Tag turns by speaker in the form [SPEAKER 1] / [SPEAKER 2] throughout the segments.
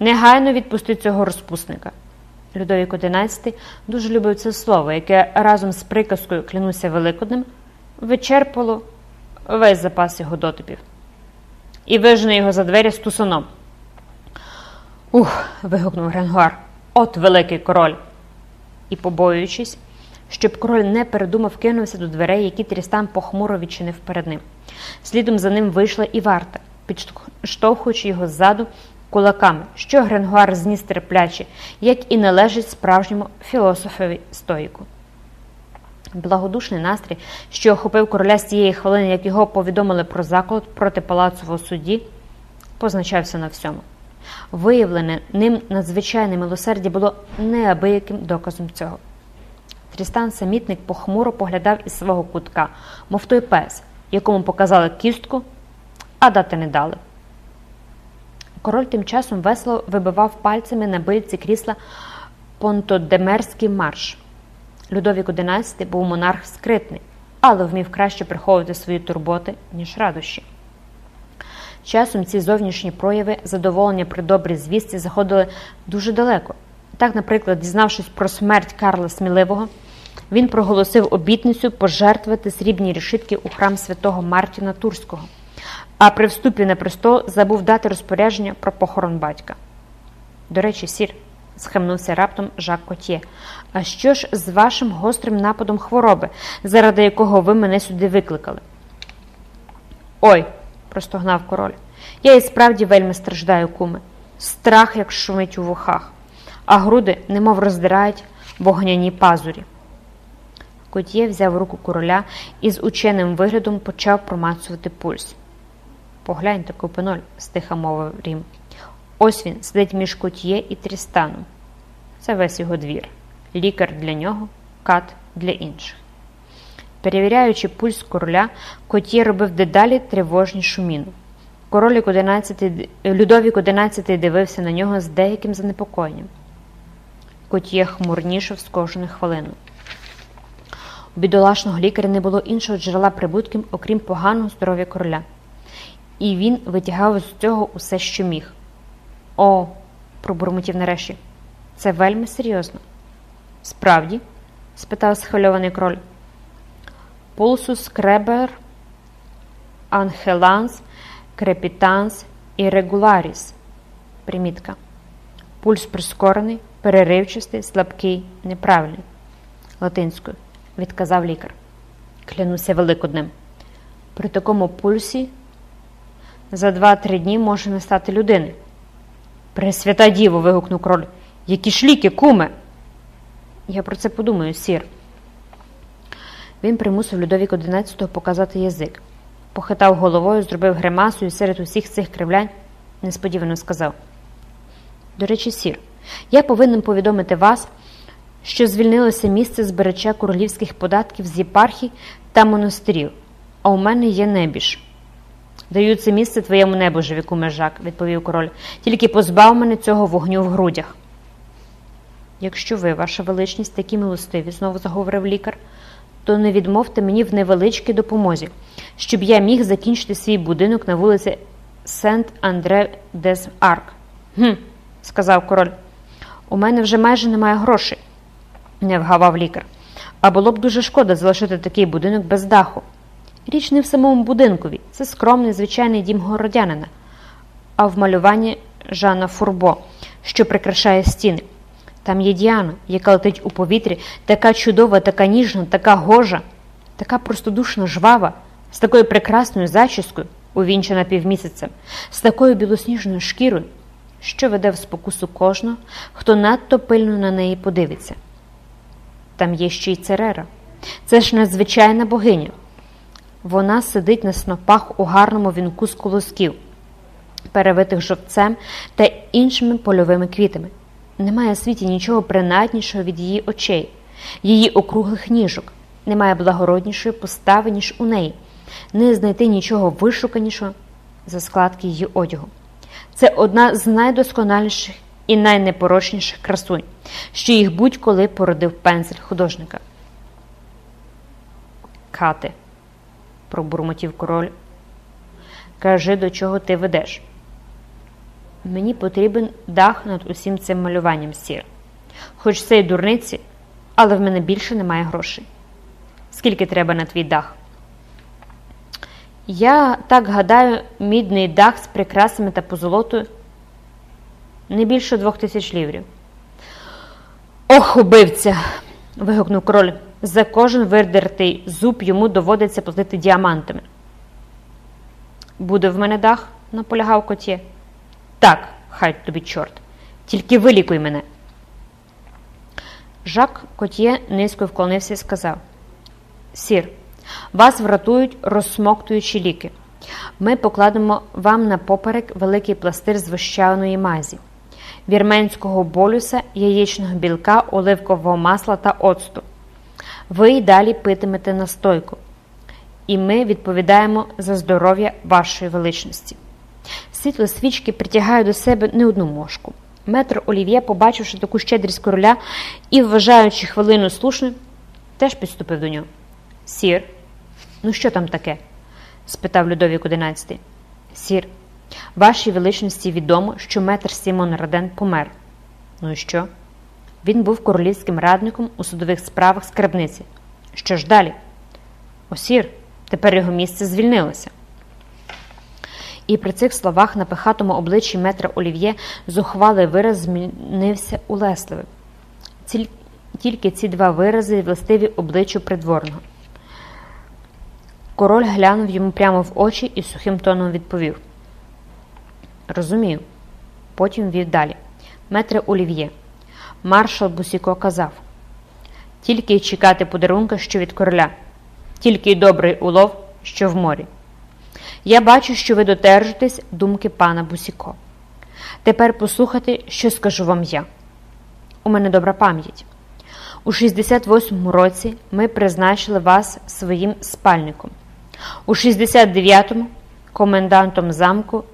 [SPEAKER 1] Негайно відпусти цього розпусника. Людовік XI дуже любив це слово, яке разом з приказкою клянуся Великоднем вичерпало весь запас його дотипів. І вижене його за двері з тусаном. Ух. вигукнув Гренгуар. От великий король. І, побоюючись, щоб король не передумав, кинувся до дверей, які Трістан похмуро відчинив перед ним. Слідом за ним вийшла і варта, підштовхуючи його ззаду кулаками, що Гренгуар зніс терпляче, як і належить справжньому філософові стоїку. Благодушний настрій, що охопив короля з тієї хвилини, як його повідомили про заклад проти палацового судді, позначався на всьому. Виявлене ним надзвичайне милосердя було неабияким доказом цього. Трістан самітник похмуро поглядав із свого кутка, мов той пес, якому показали кістку, а дати не дали. Король тим часом весело вибивав пальцями на бильці крісла Понтодемерський марш. Людовік XI був монарх скритний, але вмів краще приховувати свої турботи, ніж радощі. Часом ці зовнішні прояви задоволення при добрій звісті заходили дуже далеко. Так, наприклад, дізнавшись про смерть Карла Сміливого, він проголосив обітницю пожертвувати срібні рішитки у храм святого Мартіна Турського, а при вступі на престол забув дати розпорядження про похорон батька. До речі, сір, схемнувся раптом Жак Котє. А що ж з вашим гострим нападом хвороби, заради якого ви мене сюди викликали? Ой, простогнав король. Я і справді вельми страждаю, куми. Страх, як шумить у вухах, а груди немов роздирають вогняні пазурі. Котє взяв руку короля і з ученим виглядом почав промацувати пульс. Погляньте, купиноль, стиха мовив Рім. Ось він сидить між Котє і Трістаном. Це весь його двір. Лікар для нього, кат для інших. Перевіряючи пульс короля, Котє робив дедалі тривожнішу міну. Король 11, Людовік XI дивився на нього з деяким занепокоєнням. Котє хмурнішав з кожної хвилину. У бідолашного лікаря не було іншого джерела прибутків, окрім поганого здоров'я короля. І він витягав з цього усе, що міг. О, пробурмотів нарешті, це вельми серйозно. Справді? спитав схвильований король. Pulsus creber, anhelans, crepitans, irregularis. Примітка. Пульс прискорений, переривчастий, слабкий, неправильний. Латинською, відказав лікар. Клянуся великоднем. При такому пульсі за два-три дні може не стати людини. Пресвята діво. вигукнув король. Які ж ліки, куме? Я про це подумаю, сір. Він примусив Людовік XI показати язик, похитав головою, зробив гримасу і серед усіх цих кривлянь несподівано сказав: До речі, сір, я повинен повідомити вас, що звільнилося місце збереча королівських податків з єпархій та монастирів, а у мене є небіж. Даю це місце твоєму небожеві, кумежак, відповів король, тільки позбав мене цього вогню в грудях. Якщо ви, ваша величність, такі милостиві, знову заговорив лікар, то не відмовте мені в невеличкій допомозі, щоб я міг закінчити свій будинок на вулиці Сент Андре дес Арк. Гм, сказав король. У мене вже майже немає грошей, не вгавав лікар. А було б дуже шкода залишити такий будинок без даху. Річ не в самому будинкові, це скромний звичайний дім городянина, а в малюванні Жана Фурбо, що прикрашає стіни. Там є Діана, яка летить у повітрі, така чудова, така ніжна, така гожа, така простодушно жвава, з такою прекрасною зачіскою, увінчена півмісяцем, з такою білосніжною шкірою, що веде в спокусу кожного, хто надто пильно на неї подивиться. Там є ще й Церера. Це ж надзвичайна богиня. Вона сидить на снопах у гарному вінку з колосків, перевитих жовцем та іншими польовими квітами. Немає в світі нічого принаднішого від її очей, її округлих ніжок, немає благороднішої постави, ніж у неї, не знайти нічого вишуканішого за складки її одягу. Це одна з найдосконаліших і найнепорочніших красунь, що їх будь-коли породив пензель художника. Кати пробурмотів король. Кажи, до чого ти ведеш. Мені потрібен дах над усім цим малюванням сір. Хоч це й дурниці, але в мене більше немає грошей. Скільки треба на твій дах? Я так гадаю, мідний дах з прикрасами та позолотою не більше двох тисяч ліврів. Ох, убивця. вигукнув король. За кожен видертий зуб йому доводиться платити діамантами. Буде в мене дах? наполягав котє. Так, хай тобі чорт. Тільки вилікуй мене. Жак Котє низько вклонився і сказав: Сір, вас врятують розсмоктуючі ліки. Ми покладемо вам на поперек великий пластир з вищаної мазі, вірменського болюса, яєчного білка, оливкового масла та оцту. Ви й далі питимете настойку, і ми відповідаємо за здоров'я вашої величності. Світло свічки притягає до себе не одну мошку. Метр Олів'є, побачивши таку щедрість короля і, вважаючи хвилину слушною, теж підступив до нього. Сір, ну що там таке? спитав Людовік XI. Сір, вашій величності відомо, що метр Сімон Раден помер. Ну і що? Він був королівським радником у судових справах скарбниці. Що ж далі? О, сір, тепер його місце звільнилося. І при цих словах на пихатому обличчі метра Олів'є зухвалий вираз змінився улесливим. Тільки ці два вирази властиві обличчю придворного. Король глянув йому прямо в очі і сухим тоном відповів: Розумію. Потім вів далі. Метре Олів'є. Маршал Бусіко казав: Тільки й чекати подарунка, що від короля, тільки й добрий улов, що в морі. Я бачу, що ви додержитесь думки пана Бусіко. Тепер послухайте, що скажу вам я. У мене добра пам'ять. У 68-му році ми призначили вас своїм спальником. У 69-му комендантом замку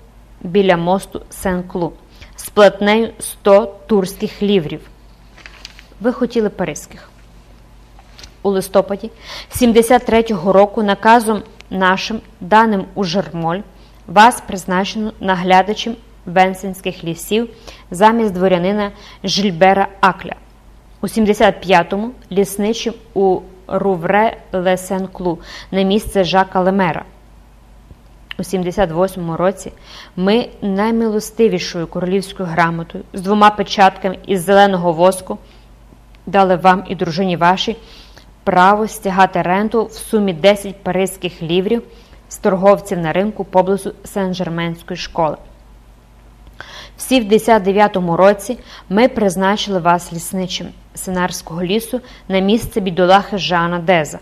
[SPEAKER 1] біля мосту Сен-Клу з платнею 100 турських ліврів. Ви хотіли паризьких. У листопаді 73-го року наказом нашим, даним у Жермоль, вас призначено наглядачем Венсенських лісів замість дворянина Жильбера Акля. У 75-му лісничим у Рувре Лесен-Клу на місце Жака Лемера. У 78-му році ми наймилостивішою королівською грамотою з двома печатками із зеленого воску дали вам і дружині вашій право стягати ренту в сумі 10 паризьких ліврів з торговців на ринку поблизу Сен-Жерменської школи. В 59-му році ми призначили вас лісничим Сенарського лісу на місце бідолахи Жана Деза,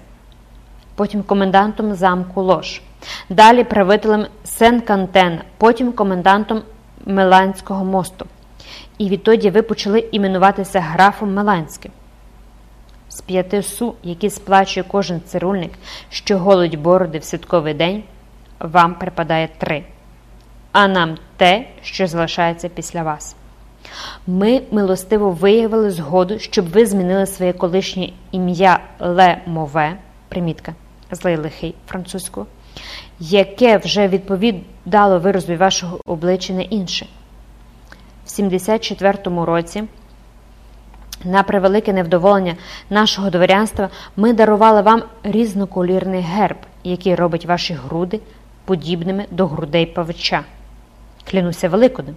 [SPEAKER 1] потім комендантом замку Лош, далі правителем Сен-Кантена, потім комендантом Меланського мосту. І відтоді ви почали іменуватися графом Меланським. З п'яти су, які сплачує кожен цирульник, що голодь бороди в святковий день, вам припадає три, а нам те, що залишається після вас. Ми милостиво виявили згоду, щоб ви змінили своє колишнє ім'я Ле Мове, примітка злий лихий французького, яке вже відповідало виразу вашого обличчя на інше. В 74-му році. На превелике невдоволення нашого дворянства ми дарували вам різноколірний герб, який робить ваші груди подібними до грудей павича. Клянуся великодним.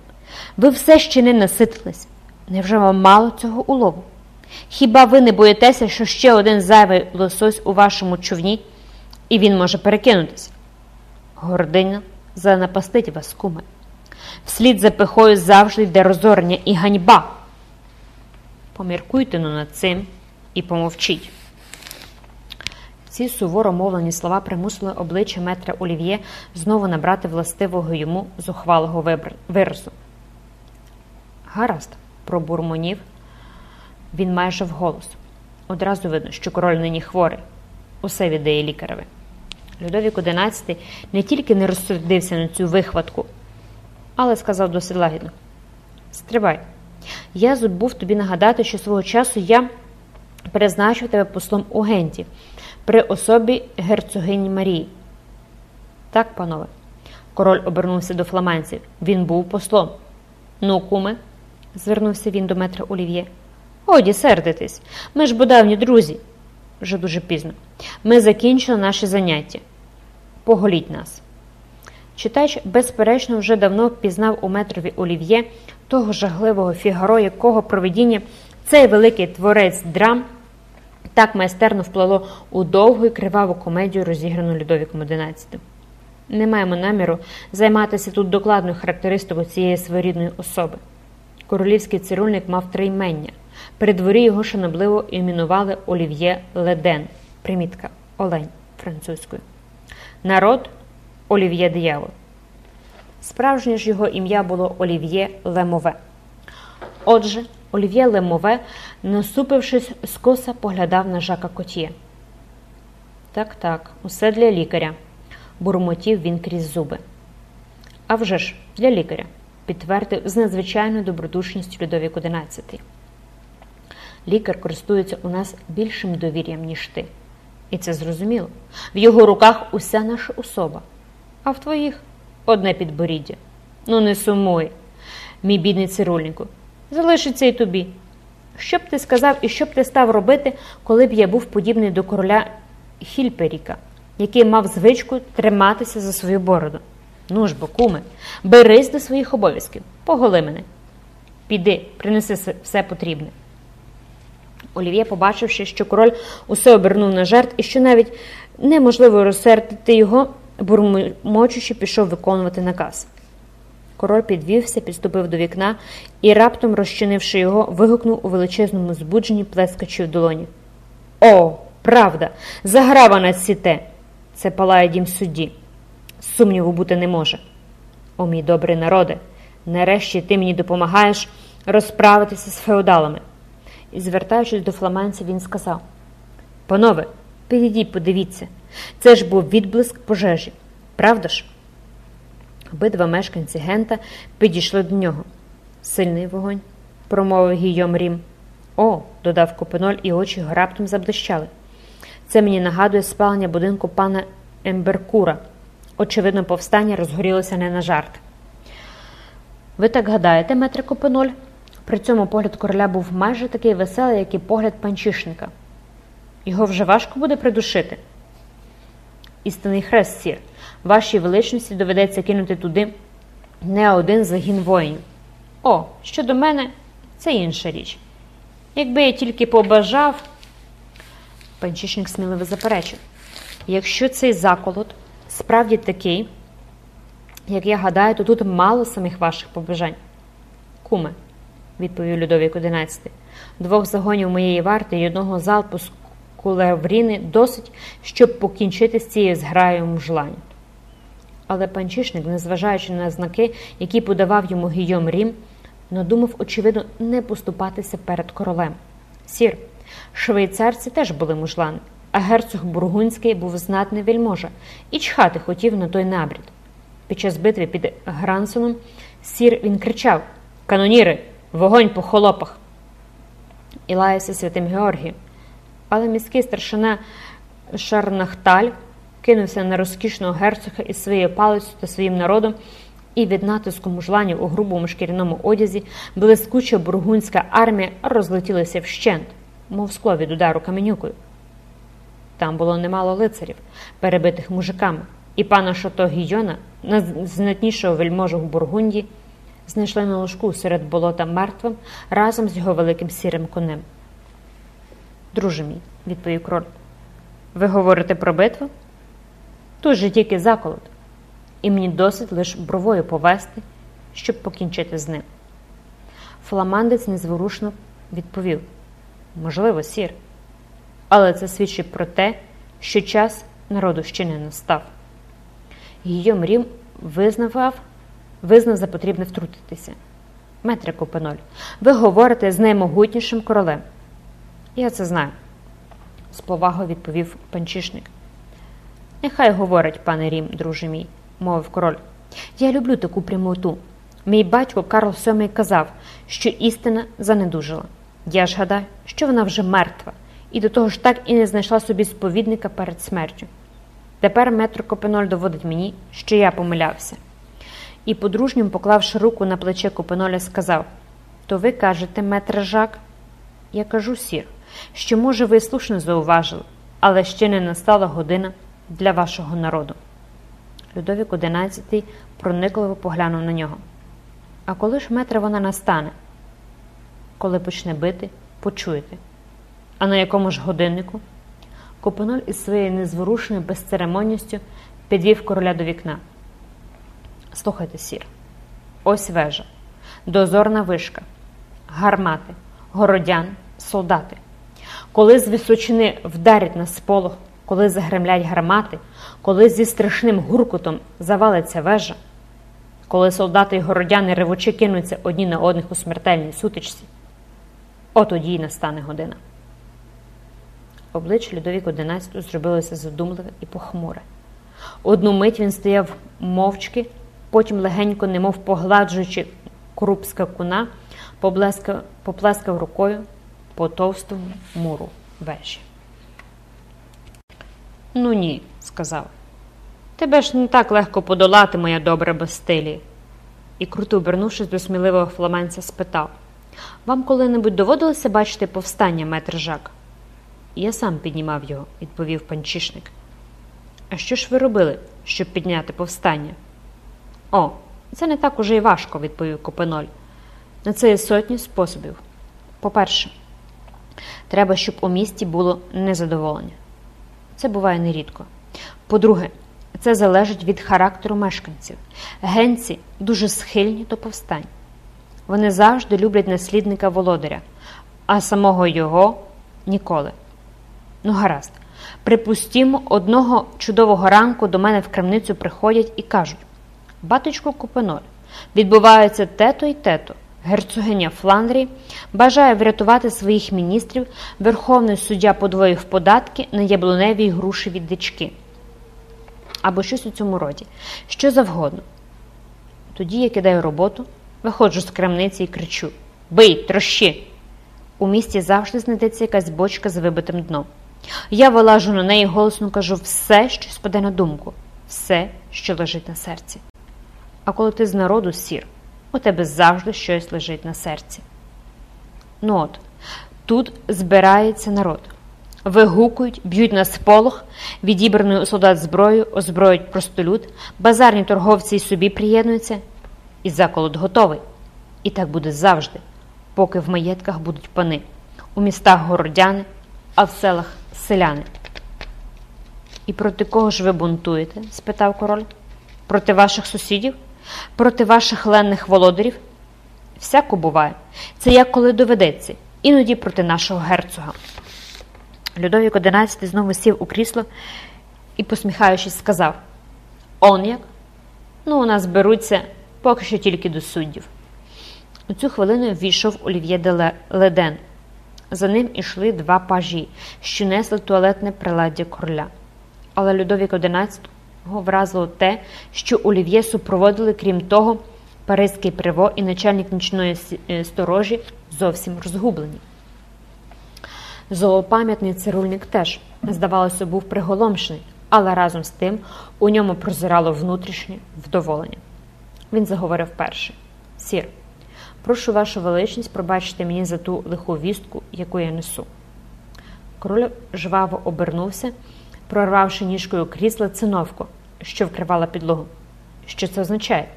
[SPEAKER 1] Ви все ще не наситились. Невже вам мало цього улову? Хіба ви не боїтеся, що ще один зайвий лосось у вашому човні, і він може перекинутися? Гординя занапастить вас, куме. Вслід за пихою завжди йде розорення і ганьба. Поміркуйте ну над цим і помовчіть. Ці суворо мовлені слова примусили обличчя метра Олів'є знову набрати властивого йому зухвалого виразу. Гаразд, пробурмонів він майже вголос. Одразу видно, що король нині хворий. Усе віддає лікареві. Людовік XI не тільки не розсердився на цю вихватку, але сказав досить лагідно: Стривай. Я забув тобі нагадати, що свого часу я призначив тебе послом у Генті при особі герцогині Марії. Так, панове, король обернувся до фламандців. Він був послом. Ну, куме, звернувся він до метра Олів'є. Годі сердитись. Ми ж бо давні друзі. Вже дуже пізно. Ми закінчили наше заняття. Поголіть нас. Читач, безперечно, вже давно впізнав у метрові Олів'є того жахливого фігаро, якого проведіння цей великий творець драм так майстерно вплело у довгу і криваву комедію, розіграну Людовіком XI. Не маємо наміру займатися тут докладною характеристикою цієї своєрідної особи. Королівський цирульник мав три імення. При дворі його шанобливо іменували Олів'є Леден, примітка Олень французькою. Народ Олів'є Диявол. Справжнє ж його ім'я було Олів'є Лемове. Отже, Олів'є Лемове, насупившись, скоса поглядав на Жака Котє. Так, так, усе для лікаря, бурмотів він крізь зуби. «А вже ж, для лікаря, підтвердив з надзвичайною добродушністю Людовік XI. Лікар користується у нас більшим довір'ям, ніж ти. І це зрозуміло. В його руках уся наша особа, а в твоїх одне підборіддя. Ну, не сумуй, мій бідний цирульнику. Залишиться і тобі. Що б ти сказав і що б ти став робити, коли б я був подібний до короля Хільперіка, який мав звичку триматися за свою бороду? Ну ж бо, куме, берись до своїх обов'язків, поголи мене. Піди, принеси все потрібне. Олів'є, побачивши, що король усе обернув на жарт і що навіть неможливо розсердити його, бурмочучи, пішов виконувати наказ. Король підвівся, підступив до вікна і, раптом, розчинивши його, вигукнув у величезному збудженні, плескачи в долоні. О, правда! Заграва на сіте! Це палає дім судді. Сумніву бути не може. О, мій добрий народе! Нарешті ти мені допомагаєш розправитися з феодалами. І, звертаючись до фламанця, він сказав: Панове, підійдіть, подивіться, це ж був відблиск пожежі, правда ж? Обидва мешканці Гента підійшли до нього. Сильний вогонь, промовив Гійом Рім. О, додав Копеноль, і очі його раптом заблищали. Це мені нагадує спалення будинку пана Емберкура. Очевидно, повстання розгорілося не на жарт. Ви так гадаєте, метре Копеноль? При цьому погляд короля був майже такий веселий, як і погляд панчишника. Його вже важко буде придушити. Істинний хрест сір. Вашій величності доведеться кинути туди не один загін воїнів. О, щодо мене, це інша річ. Якби я тільки побажав, панчишник сміливо заперечив, якщо цей заколот справді такий, як я гадаю, то тут мало самих ваших побажань. Куме, відповів Людовік XI, двох загонів моєї варти і одного залпу з кулевріни досить, щоб покінчити з цією зграєю мужлань. Але панчишник, незважаючи на знаки, які подавав йому Гійом Рім, надумав, очевидно, не поступатися перед королем. Сір, швейцарці теж були мужлани, а герцог Бургунський був знатний вельможа і чхати хотів на той набрід. Під час битви під Грансоном сір він кричав Каноніри, вогонь по холопах! І лаявся святим Георгієм. Але міський старшина Шарнахталь кинувся на розкішного герцога із своєю палицю та своїм народом, і від натиску мужланів у грубому шкіряному одязі блискуча бургунська армія розлетілася вщент, мов скло від удару каменюкою. Там було немало лицарів, перебитих мужиками, і пана Шато Гійона, найзнатнішого вельможу в Бургунді, знайшли на ложку серед болота мертвим разом з його великим сірим конем. Друже мій, відповів кроль, ви говорите про битву? Тут же тільки заколот, і мені досить лише бровою повести, щоб покінчити з ним. Фламандець незворушно відповів можливо, сір, але це свідчить про те, що час народу ще не настав. Гійом Рім визнавав, визнав за потрібне втрутитися. Метре Копеноль, ви говорите з наймогутнішим королем. Я це знаю, з повагою відповів панчишник. Нехай говорить, пане Рім, друже мій, мовив король. Я люблю таку прямоту. Мій батько Карл VII казав, що істина занедужила. Я ж гадаю, що вона вже мертва, і до того ж так і не знайшла собі сповідника перед смертю. Тепер метро Копеноль доводить мені, що я помилявся. і, по-дружньому поклавши руку на плече Купеноля, сказав То ви кажете, метре Жак? Я кажу, сір, що, може, ви слушно зауважили, але ще не настала година для вашого народу. Людовік XI проникливо поглянув на нього. А коли ж метре вона настане? Коли почне бити, почуєте. А на якому ж годиннику? Купеноль із своєю незворушною безцеремонністю підвів короля до вікна. Слухайте, сір, ось вежа, дозорна вишка, гармати, городян, солдати. Коли з височини вдарять на сполох, коли загремлять гармати, коли зі страшним гуркутом завалиться вежа, коли солдати й городяни ревучи кинуться одні на одних у смертельній сутичці, от тоді й настане година. Обличчя Людовік XI зробилося задумливе і похмуре. Одну мить він стояв мовчки, потім легенько, немов погладжуючи круп скакуна, поплескав рукою по товстому муру вежі. Ну ні, сказав. Тебе ж не так легко подолати, моя добра Бастилія. І круто обернувшись до сміливого фламенця, спитав Вам коли-небудь доводилося бачити повстання, метр Жак? Я сам піднімав його, відповів панчишник. А що ж ви робили, щоб підняти повстання? О, це не так уже й важко, відповів Копеноль. На це є сотні способів. По-перше, треба, щоб у місті було незадоволення. Це буває нерідко. По-друге, це залежить від характеру мешканців. Генці дуже схильні до повстань. Вони завжди люблять наслідника володаря, а самого його ніколи. Ну, гаразд. Припустімо, одного чудового ранку до мене в крамницю приходять і кажуть: Батечко Купеноль, відбувається тето й тето. Герцогиня Фландрії бажає врятувати своїх міністрів, верховний суддя подвоїв податки на яблуневі й грушеві дички. Або щось у цьому роді, що завгодно. Тоді я кидаю роботу, виходжу з крамниці і кричу: Бий, трощи! У місті завжди знайдеться якась бочка з вибитим дном. Я вилажу на неї голосно кажу все, що спаде на думку, все, що лежить на серці. А коли ти з народу сір, у тебе завжди щось лежить на серці. Ну от, тут збирається народ. Вигукують, б'ють на сполох, відібраною у солдат зброю, озброюють простолюд, базарні торговці й собі приєднуються, і заколот готовий. І так буде завжди, поки в маєтках будуть пани, у містах городяни, а в селах селяни. І проти кого ж ви бунтуєте? спитав король. Проти ваших сусідів? Проти ваших ленних володарів? Всяко буває. Це як коли доведеться, іноді проти нашого герцога. Людовік XI знову сів у крісло і, посміхаючись, сказав: Он як? Ну, у нас беруться поки що тільки до суддів. У цю хвилину ввійшов Олів'є де Леден. За ним ішли два пажі, що несли туалетне приладдя короля. Але Людовік XI вразило те, що Олів'є супроводили, крім того, Паризький приво і начальник нічної сторожі зовсім розгублені. Золопам'ятний цирульник теж, здавалося, був приголомшений, але разом з тим у ньому прозирало внутрішнє вдоволення. Він заговорив перший Сір, прошу вашу величність пробачити мені за ту лиху вістку, яку я несу. Король жваво обернувся, прорвавши ніжкою крісла циновку, що вкривала підлогу. Що це означає?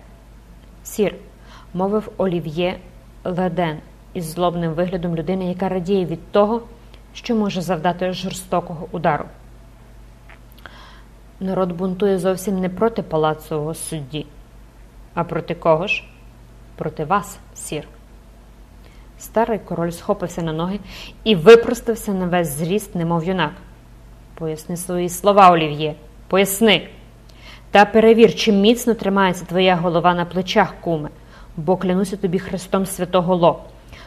[SPEAKER 1] Сір, мовив Олів'є Леден із злобним виглядом людини, яка радіє від того, що може завдати жорстокого удару. Народ бунтує зовсім не проти палацового судді, а проти кого ж? Проти вас, сір. Старий король схопився на ноги і випростався на весь зріст, немов юнак. Поясни свої слова, Олів'є, поясни. Та перевір, чи міцно тримається твоя голова на плечах, куме, бо клянуся тобі Христом Святого Ло.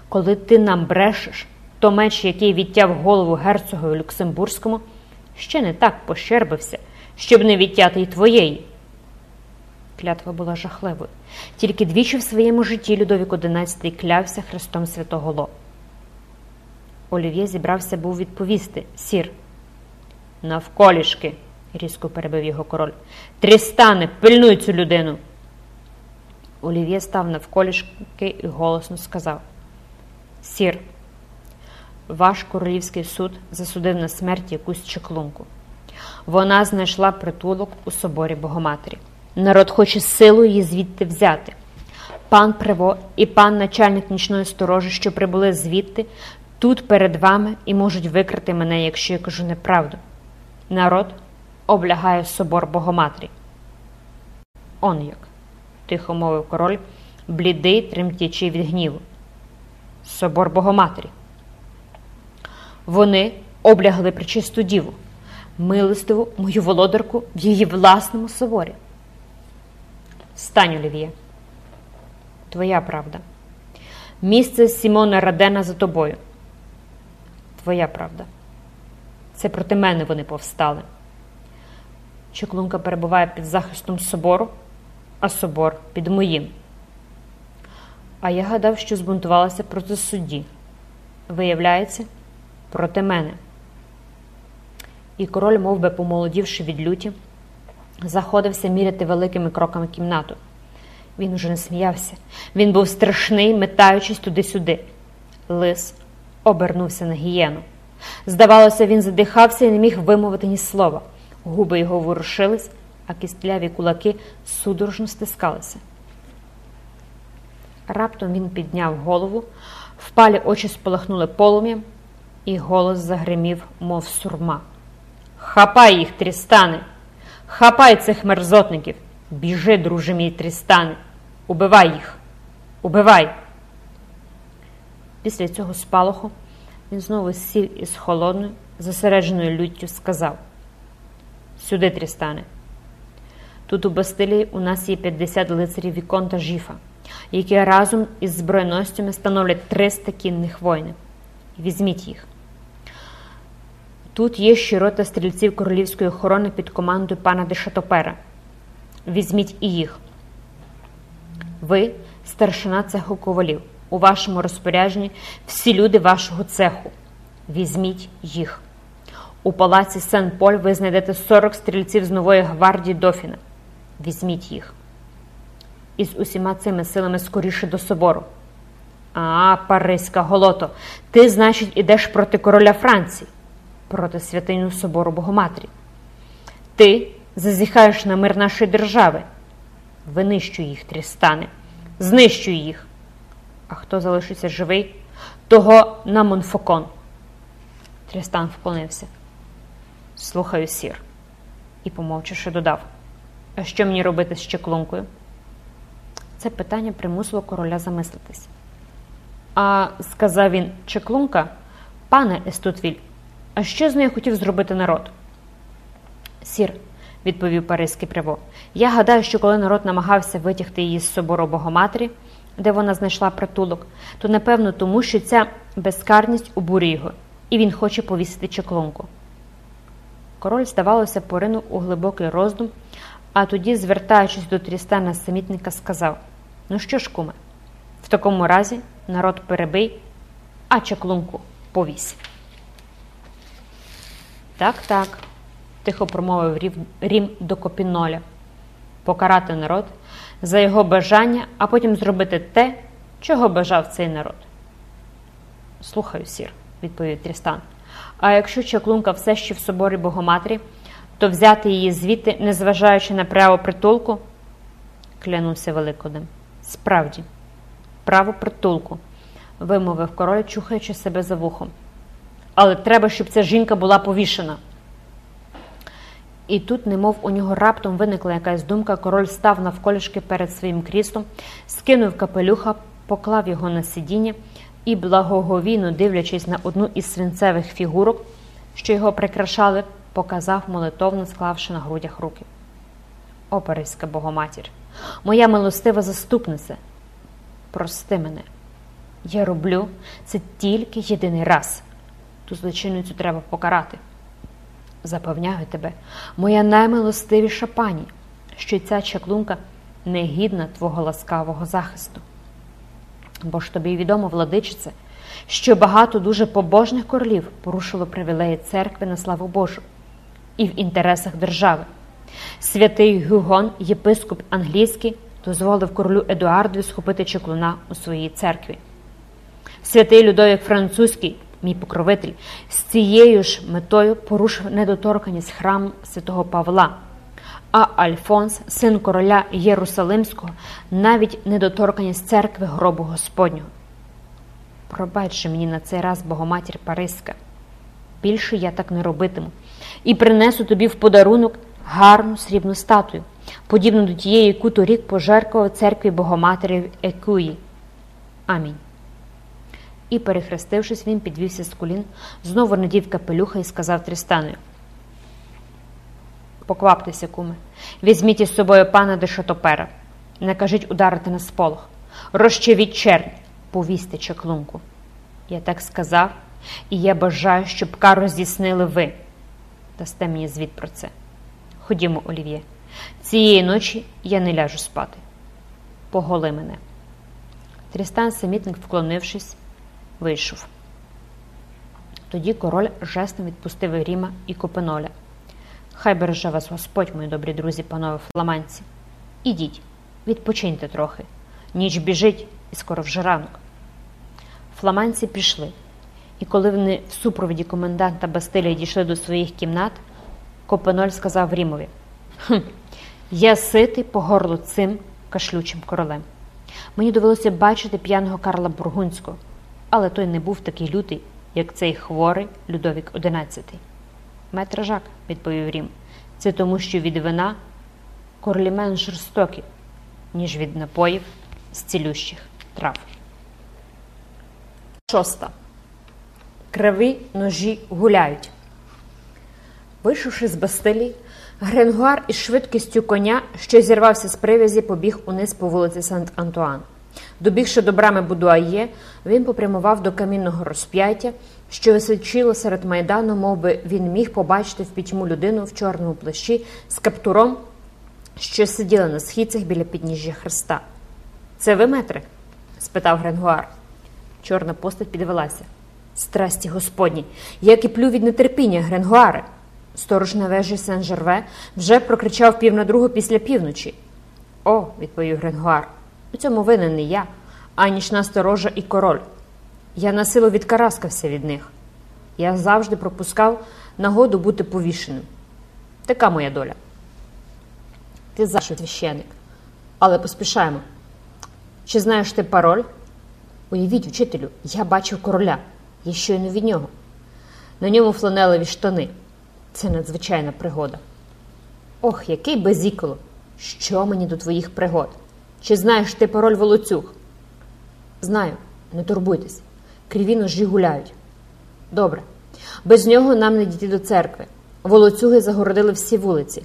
[SPEAKER 1] Коли ти нам брешеш, то меч, який відтяв голову герцогові Люксембурзькому, ще не так пощербився, щоб не відтяти й твоєї. Клятва була жахливою. Тільки двічі в своєму житті Людовік XI клявся Христом Святого Ло. Олів'є зібрався був відповісти сір. Навколішки, різко перебив його король. Трістане, пильнуй цю людину. Олів'є став навколішки і голосно сказав: Сір, ваш королівський суд засудив на смерть якусь чеклунку. Вона знайшла притулок у соборі Богоматері. Народ хоче силу її звідти взяти. Пан Приво і пан начальник нічної сторожі, що прибули звідти, тут перед вами і можуть викрити мене, якщо я кажу неправду. Народ облягає собор Богоматрі. Он як, тихо мовив король, блідий, тремтячи від гніву. Собор Богоматері. Вони облягли причисту діву, милостиву мою володарку в її власному соборі. Стань, Олів'є. Твоя правда. Місце Сімона Радена за тобою. Твоя правда. Це проти мене вони повстали. Чеклунка перебуває під захистом собору, а собор під моїм. А я гадав, що збунтувалася проти судді. Виявляється, проти мене. І король, мов би помолодівши від люті, заходився міряти великими кроками кімнату. Він уже не сміявся. Він був страшний, метаючись туди-сюди. Лис обернувся на гієну. Здавалося, він задихався і не міг вимовити ні слова. Губи його ворушились, а кістляві кулаки судорожно стискалися. Раптом він підняв голову, впалі очі спалахнули полум'ям, і голос загримів, мов сурма. Хапай їх, трістани! Хапай цих мерзотників! Біжи, друже мій Трістане, убивай їх, убивай. Після цього спалаху він знову сів із холодною, зосередженою люттю сказав: Сюди, Трістане. Тут у Бастилії у нас є 50 лицарів Віконта Жіфа, які разом із збройностями становлять 300 кінних воїнів. Візьміть їх. Тут є щирота стрільців королівської охорони під командою пана Дешатопера. Візьміть і їх. Ви старшина цеху ковалів. У вашому розпорядженні всі люди вашого цеху. Візьміть їх. У палаці Сен-Поль ви знайдете 40 стрільців з нової гвардії Дофіна. Візьміть їх. І з усіма цими силами скоріше до собору. А, Паризька голото, ти, значить, ідеш проти короля Франції, проти святиню собору Богоматрі. Ти зазіхаєш на мир нашої держави. Винищуй їх, Трістане, знищуй їх. А хто залишиться живий, того на Монфокон. Трістан вклонився. Слухаю, сір. І, помовчавши, додав: А що мені робити з чеклункою? Це питання примусило короля замислитись. А сказав він чеклунка, пане Естутвіль, а що з нею хотів зробити народ? Сір, відповів Паризький приво. Я гадаю, що коли народ намагався витягти її з собору Богоматері, де вона знайшла притулок, то напевно тому, що ця безкарність обурює його, і він хоче повісити чеклунку. Король, здавалося, поринув у глибокий роздум, а тоді, звертаючись до Трістана самітника, сказав: Ну що ж, куме, в такому разі народ перебий, а чеклунку повісь. Так, так, тихо промовив Рім до Копіноля. Покарати народ за його бажання, а потім зробити те, чого бажав цей народ. Слухаю, сір, відповів Трістан. А якщо чаклунка все ще в соборі Богоматрі, то взяти її звідти, незважаючи на право притулку, клянувся Великодем. Справді, право притулку, вимовив король, чухаючи себе за вухом. Але треба, щоб ця жінка була повішена. І тут, немов у нього раптом виникла якась думка, король став навколішки перед своїм кріслом, скинув капелюха, поклав його на сидіння і, благоговійно дивлячись на одну із свинцевих фігурок, що його прикрашали, показав молитовно, склавши на грудях руки. О, Паризька Богоматір, моя милостива заступниця, прости мене, я роблю це тільки єдиний раз. Ту злочинницю треба покарати. Запевняю тебе, моя наймилостивіша пані, що ця чаклунка не гідна твого ласкавого захисту. Бо ж тобі відомо, владичице, що багато дуже побожних королів порушило привілеї церкви на славу Божу і в інтересах держави. Святий Гюгон, єпископ англійський, дозволив королю Едуардові схопити чеклуна у своїй церкві. Святий Людовік Французький, мій покровитель, з цією ж метою порушив недоторканість храму святого Павла, а Альфонс, син короля Єрусалимського, навіть недоторканість церкви гробу Господнього. Пробач мені на цей раз Богоматір Паризька. Більше я так не робитиму, і принесу тобі в подарунок гарну срібну статую, подібну до тієї, яку торік пожертвував церкві Богоматері в Екуї. Амінь. І, перехрестившись, він підвівся з колін, знову надів капелюха і сказав Трістаною. Покваптеся, куме, візьміть із собою пана дешатопера, не кажіть ударити на сполох, розчевіть чернь, повісьте чаклунку. Я так сказав, і я бажаю, щоб кару здійснили ви. Дасте мені звіт про це. Ходімо, Олів'є, цієї ночі я не ляжу спати. Поголи мене. Трістан самітник, вклонившись, вийшов. Тоді король жестом відпустив Ріма і Копеноля. Хай береже вас Господь, мої добрі друзі, панове фламанці. Ідіть, відпочиньте трохи. Ніч біжить і скоро вже ранок. Фламанці пішли, і коли вони в супроводі коменданта Бастилії дійшли до своїх кімнат, Копеноль сказав Рімові: «Хм, Я ситий по горлу цим кашлючим королем. Мені довелося бачити п'яного Карла Бургунського, але той не був такий лютий, як цей хворий Людовік XI. Метре Жак, відповів Рім, це тому, що від вина королі менш жорстокі, ніж від напоїв з цілющих трав. Шоста. Криві ножі гуляють. Вийшовши з Бастилії, Гренгуар із швидкістю коня, що зірвався з привязі, побіг униз по вулиці Сент-Антуан. Добігши до брами Бодуає, він попрямував до камінного розп'яття, що височило серед майдану, мовби він міг побачити в пітьмі людину в чорному плащі з каптуром, що сиділа на східцях біля підніжжя Христа. Це ви, метре? спитав Гренгуар. Чорна постать підвелася. Страсті господні, я киплю від нетерпіння, Гренгуаре. Сторож на вежі Сен-Жерве вже прокричав пів на другу після півночі. О, відповів Гренгуар, у цьому винен не я, а нічна сторожа і король. Я насилу відкараскався від них. Я завжди пропускав нагоду бути повішеним. Така моя доля. Ти завжди священик. Але поспішаємо. Чи знаєш ти пароль? Уявіть, учителю, я бачив короля. Я щойно від нього. На ньому фланелеві штани. Це надзвичайна пригода. Ох, який безіколо! Що мені до твоїх пригод? Чи знаєш ти пароль волоцюг? Знаю, не турбуйтесь. Криві ножі гуляють. Добре. Без нього нам не дійти до церкви. Волоцюги загородили всі вулиці.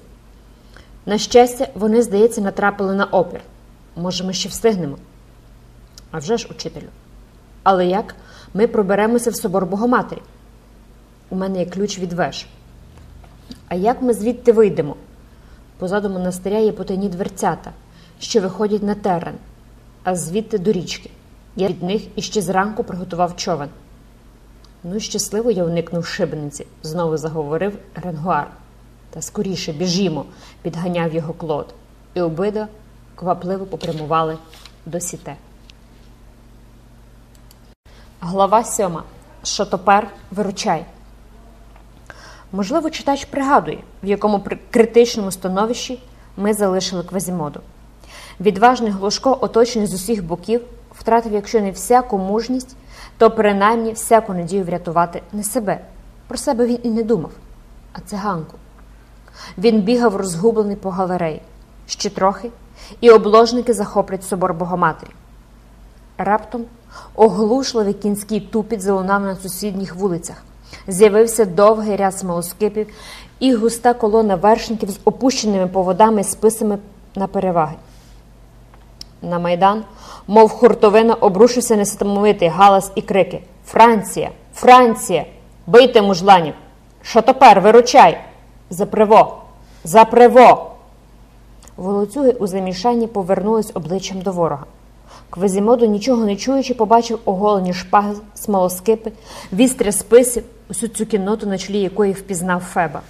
[SPEAKER 1] На щастя, вони, здається, натрапили на опір. Може, ми ще встигнемо? А вже ж, учителю. Але як ми проберемося в собор Богоматері? У мене є ключ від веж. А як ми звідти вийдемо? Позаду монастиря є потайні дверцята, що виходять на терен, а звідти до річки. Я від них іще зранку приготував човен. Ну, щасливо я уникнув шибениці, знову заговорив Ренгуар. Та скоріше біжімо, підганяв його клод, і обидва квапливо попрямували до сіте. Глава сьома. Шотопер виручай. Можливо, читач пригадує, в якому критичному становищі ми залишили Квазімоду. Відважний Глушко, оточений з усіх боків, втратив, якщо не всяку мужність, то принаймні всяку надію врятувати не себе. Про себе він і не думав, а циганку. Він бігав розгублений по галереї, ще трохи, і обложники захоплять собор Богоматері. Раптом оглушливий кінський тупіт залунав на сусідніх вулицях. З'явився довгий ряд смолоскипів і густа колона вершників з опущеними поводами і списами на переваги. На майдан, мов хуртовина, обрушився несамовитий галас і крики Франція! Франція! Бийте мужланів! Шатопер, виручай! Заприво! Заприво! Волоцюги у замішанні повернулись обличчям до ворога. Квазімоду, нічого не чуючи, побачив оголені шпаги, смолоскипи, вістря списів, усю цю кінноту, на чолі якої впізнав Феба.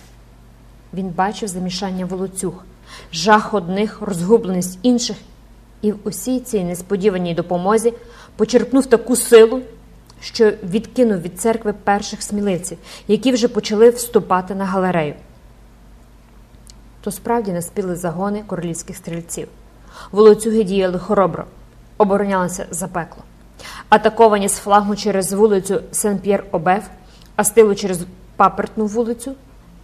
[SPEAKER 1] Він бачив замішання волоцюг, жах одних, розгубленість інших і в усій цій несподіваній допомозі почерпнув таку силу, що відкинув від церкви перших сміливців, які вже почали вступати на галерею. То справді наспіли загони королівських стрільців. Волоцюги діяли хоробро, оборонялися за пекло. Атаковані з флагу через вулицю Сен-П'єр-Обев, а з тилу через папертну вулицю,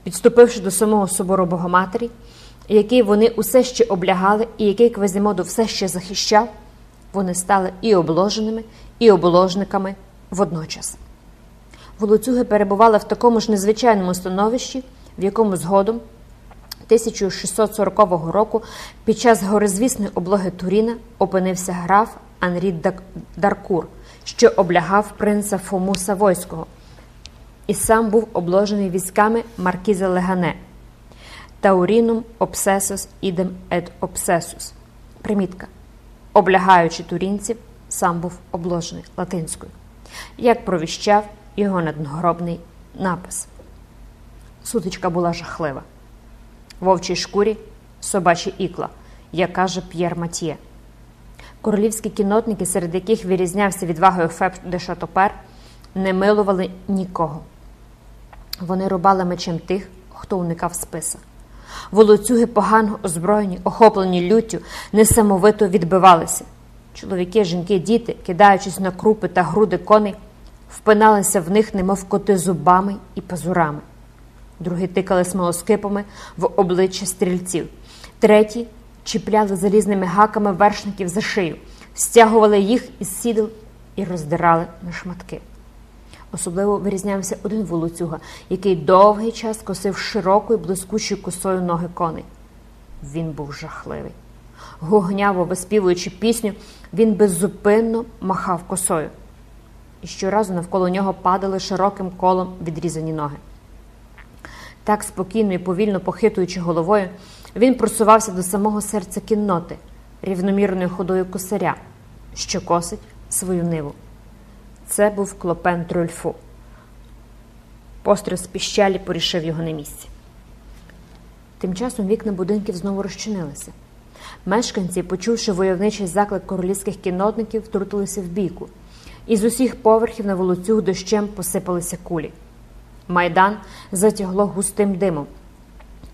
[SPEAKER 1] підступивши до самого собору Богоматері, який вони усе ще облягали і який Квазімоду все ще захищав, вони стали і обложеними, і обложниками водночас. Волоцюги перебували в такому ж незвичайному становищі, в якому згодом 1640 року під час горизвісної облоги Туріна опинився граф Анрі Даркур, що облягав принца Фому Савойського, і сам був обложений військами маркіза Легане Таурінум обсесус ідем ед обсесус. Примітка. Облягаючи турінців, сам був обложений латинською, як провіщав його надгробний напис. Сутичка була жахлива. Вовчій шкурі собачі ікла, як каже П'єр Матьє. Королівські кінотники, серед яких вирізнявся відвагою Феб де Шатопер, не милували нікого. Вони рубали мечем тих, хто уникав списа. Волоцюги погано озброєні, охоплені люттю, несамовито відбивалися. Чоловіки, жінки, діти, кидаючись на крупи та груди коней, впиналися в них, немов коти зубами і пазурами. Другі тикали смолоскипами в обличчя стрільців, треті чіпляли залізними гаками вершників за шию, стягували їх із сідел і роздирали на шматки. Особливо вирізнявся один волоцюга, який довгий час косив широкою блискучою косою ноги коней. Він був жахливий. Гугняво виспівуючи пісню, він беззупинно махав косою. І щоразу навколо нього падали широким колом відрізані ноги. Так спокійно і повільно похитуючи головою, він просувався до самого серця кінноти, рівномірною ходою косаря, що косить свою ниву. Це був клопен Трюльфу. Постріл з піщалі порішив його на місці. Тим часом вікна будинків знову розчинилися. Мешканці, почувши войовничий заклик королівських кіннотників, втрутилися в бійку, і з усіх поверхів на волоцюг дощем посипалися кулі. Майдан затягло густим димом,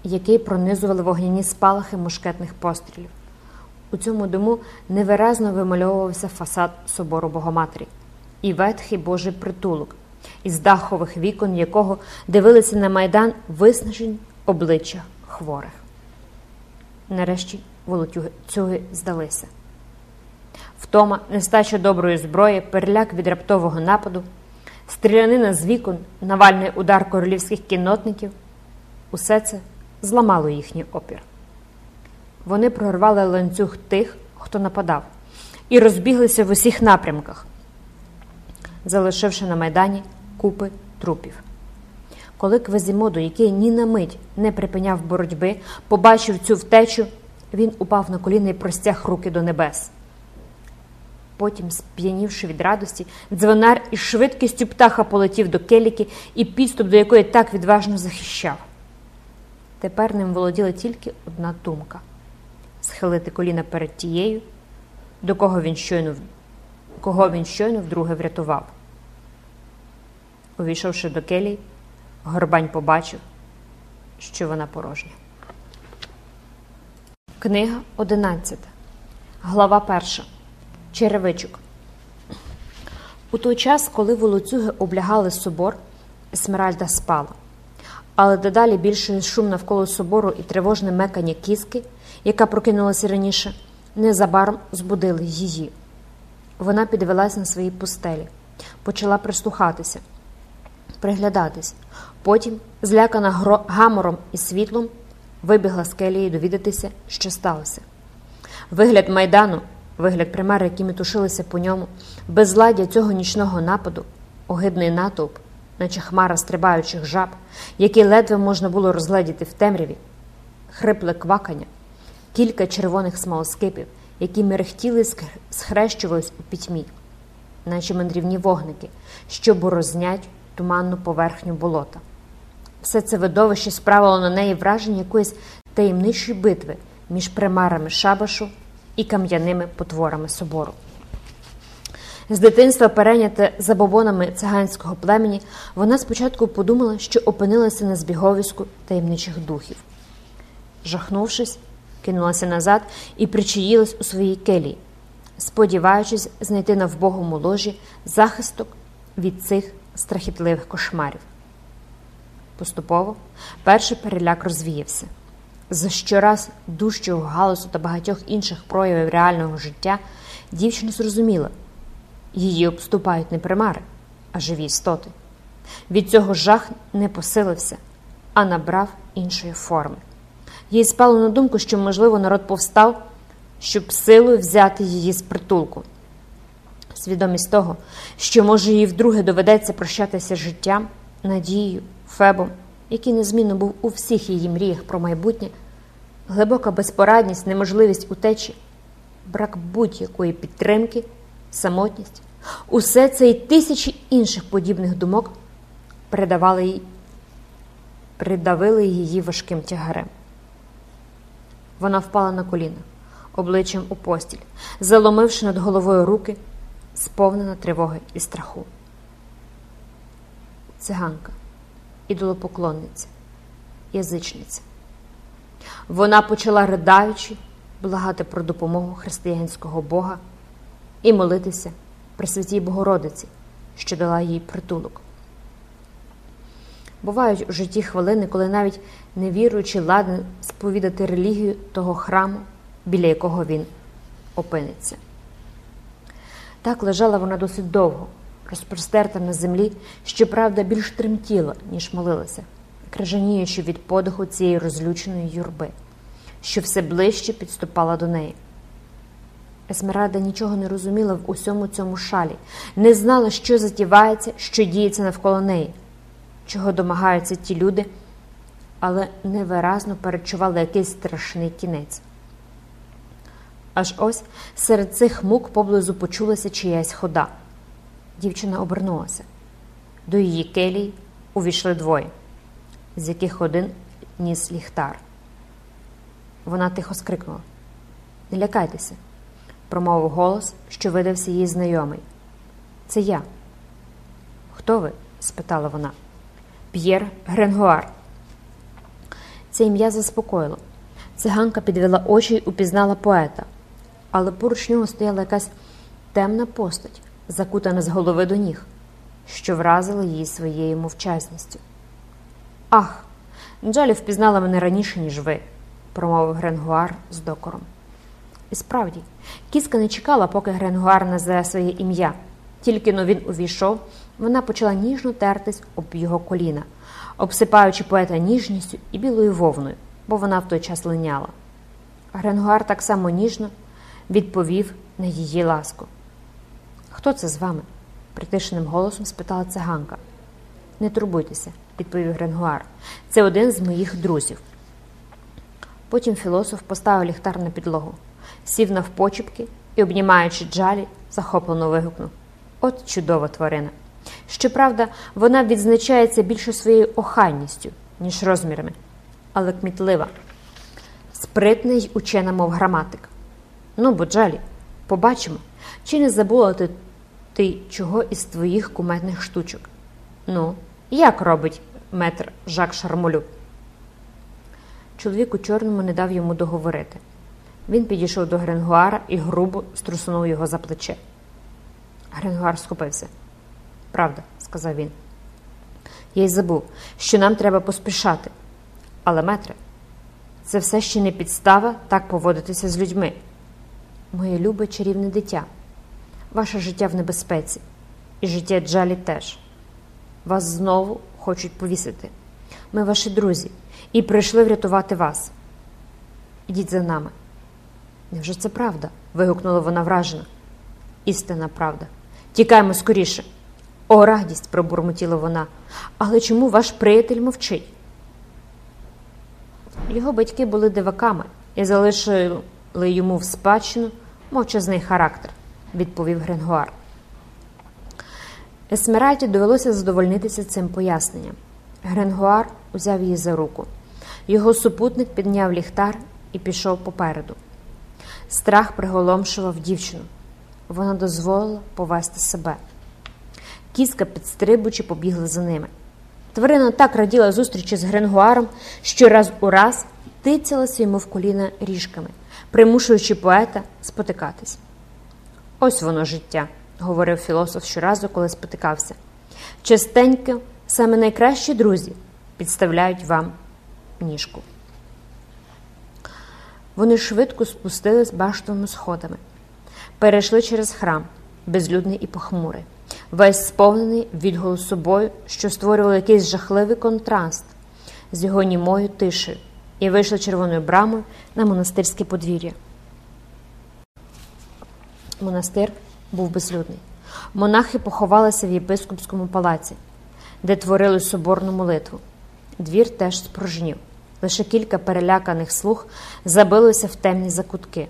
[SPEAKER 1] який пронизували вогняні спалахи мушкетних пострілів. У цьому диму невиразно вимальовувався фасад собору Богоматері і ветхий Божий притулок, із дахових вікон якого дивилися на майдан виснажені обличчя хворих. Нарешті волоцюги здалися. Втома, нестача доброї зброї, переляк від раптового нападу, стрілянина з вікон, навальний удар королівських кіннотників усе це зламало їхній опір. Вони прорвали ланцюг тих, хто нападав, і розбіглися в усіх напрямках, залишивши на майдані купи трупів. Коли Квазімоду, який ні на мить не припиняв боротьби, побачив цю втечу, він упав на коліна і простяг руки до небес. Потім, сп'янівши від радості, дзвонар із швидкістю птаха полетів до келіки і підступ, до якої так відважно захищав. Тепер ним володіла тільки одна думка схилити коліна перед тією, до кого він щойно кого він щойно вдруге врятував. Увійшовши до келії, Горбань побачив, що вона порожня. Книга 11. Глава 1. Черевичок. У той час, коли волоцюги облягали собор, Есмеральда спала. Але дедалі більше шум навколо собору і тривожне мекання кіски, яка прокинулася раніше, незабаром збудили її. Вона підвелась на своїй пустелі, почала прислухатися, приглядатись. Потім, злякана гамором і світлом, вибігла з келії довідатися, що сталося. Вигляд майдану, вигляд примари, які метушилися по ньому, безладдя цього нічного нападу, огидний натовп, наче хмара стрибаючих жаб, які ледве можна було розгледіти в темряві, хрипле квакання, кілька червоних смолоскипів, які мерехтіли, схрещувались у пітьмі, наче мандрівні вогники, що борознять туманну поверхню болота. Все це видовище справило на неї враження якоїсь таємничої битви між примарами шабашу і кам'яними потворами собору. З дитинства перейняте забобонами циганського племені, вона спочатку подумала, що опинилася на збіговиську таємничих духів. Жахнувшись, кинулася назад і причаїлась у своїй келії, сподіваючись знайти на вбогому ложі захисток від цих страхітливих кошмарів. Поступово перший переляк розвіявся. За щораз дужчого галасу та багатьох інших проявів реального життя дівчина зрозуміла, її обступають не примари, а живі істоти. Від цього жах не посилився, а набрав іншої форми. Їй спало на думку, що, можливо, народ повстав, щоб силою взяти її з притулку. Свідомість того, що, може, їй вдруге доведеться прощатися з життям, надією, фебом, який незмінно був у всіх її мріях про майбутнє, глибока безпорадність, неможливість утечі, брак будь-якої підтримки, самотність, усе це і тисячі інших подібних думок передавали їй, придавили її важким тягарем. Вона впала на коліна, обличчям у постіль, заломивши над головою руки, сповнена тривоги і страху. Циганка, ідолопоклонниця, язичниця. Вона почала ридаючи, благати про допомогу християнського Бога і молитися при святій Богородиці, що дала їй притулок. Бувають у житті хвилини, коли навіть невіруючий ладен сповідати релігію того храму, біля якого він опиниться. Так лежала вона досить довго, розпростерта на землі, щоправда, більш тремтіла, ніж молилася, крижаніючи від подиху цієї розлюченої юрби, що все ближче підступала до неї. Есмерада нічого не розуміла в усьому цьому шалі, не знала, що затівається, що діється навколо неї чого домагаються ті люди, але невиразно перечували якийсь страшний кінець. Аж ось серед цих мук поблизу почулася чиясь хода. Дівчина обернулася. До її келії увійшли двоє, з яких один ніс ліхтар. Вона тихо скрикнула: Не лякайтеся, промовив голос, що видався їй знайомий. Це я. Хто ви? спитала вона. П'єр Гренгуар. Це ім'я заспокоїло. Циганка підвела очі й упізнала поета, але поруч нього стояла якась темна постать, закутана з голови до ніг, що вразила її своєю мовчазністю. Ах, Джалі впізнала мене раніше, ніж ви, промовив Гренгуар з докором. І справді, кіска не чекала, поки Гренгуар назве своє ім'я. Тільки но він увійшов, вона почала ніжно тертись об його коліна, обсипаючи поета ніжністю і білою вовною, бо вона в той час линяла. Гренгуар так само ніжно відповів на її ласку. Хто це з вами? притишеним голосом спитала циганка. Не турбуйтеся, відповів Гренгуар. Це один з моїх друзів. Потім філософ поставив ліхтар на підлогу, сів навпочіпки і, обнімаючи джалі, захоплено вигукнув От чудова тварина. Щоправда, вона відзначається більше своєю охайністю, ніж розмірами, але кмітлива, спритна й учена, мов граматик. Ну, бо Джалі, побачимо, чи не забула ти, ти чого із твоїх куметних штучок? Ну, як робить метр Жак Шармолю? Чоловік у чорному не дав йому договорити. Він підійшов до Гренгуара і грубо струсунув його за плече. Гренгуар схопився. Правда, сказав він. Я й забув, що нам треба поспішати. Але, метре, це все ще не підстава так поводитися з людьми. Моє любе чарівне дитя, ваше життя в небезпеці, і життя Джалі теж. Вас знову хочуть повісити. Ми ваші друзі і прийшли врятувати вас. Ідіть за нами. Невже це правда? вигукнула вона вражена. Істинна правда. Тікаємо скоріше. О, радість, пробурмотіла вона. Але чому ваш приятель мовчить? Його батьки були диваками і залишили йому в спадщину мовчазний характер, відповів Гренгуар. Есмеральді довелося задовольнитися цим поясненням. Гренгуар узяв її за руку. Його супутник підняв ліхтар і пішов попереду. страх приголомшував дівчину. Вона дозволила повести себе. Кіска, підстрибуючи, побігла за ними. Тварина так раділа зустрічі з Гренгуаром, що раз у раз тицялася йому в коліна ріжками, примушуючи поета спотикатись. Ось воно життя, говорив філософ щоразу, коли спотикався. Частенько саме найкращі друзі підставляють вам ніжку. Вони швидко спустились баштовими сходами, перейшли через храм, безлюдний і похмурий, весь сповнений відголосу бою, що створював якийсь жахливий контраст з його німою тишею, і вийшли червоною брамою на монастирське подвір'я. Монастир був безлюдний. Монахи поховалися в єпископському палаці, де творили соборну молитву. Двір теж спорожнів. Лише кілька переляканих слуг забилося в темні закутки.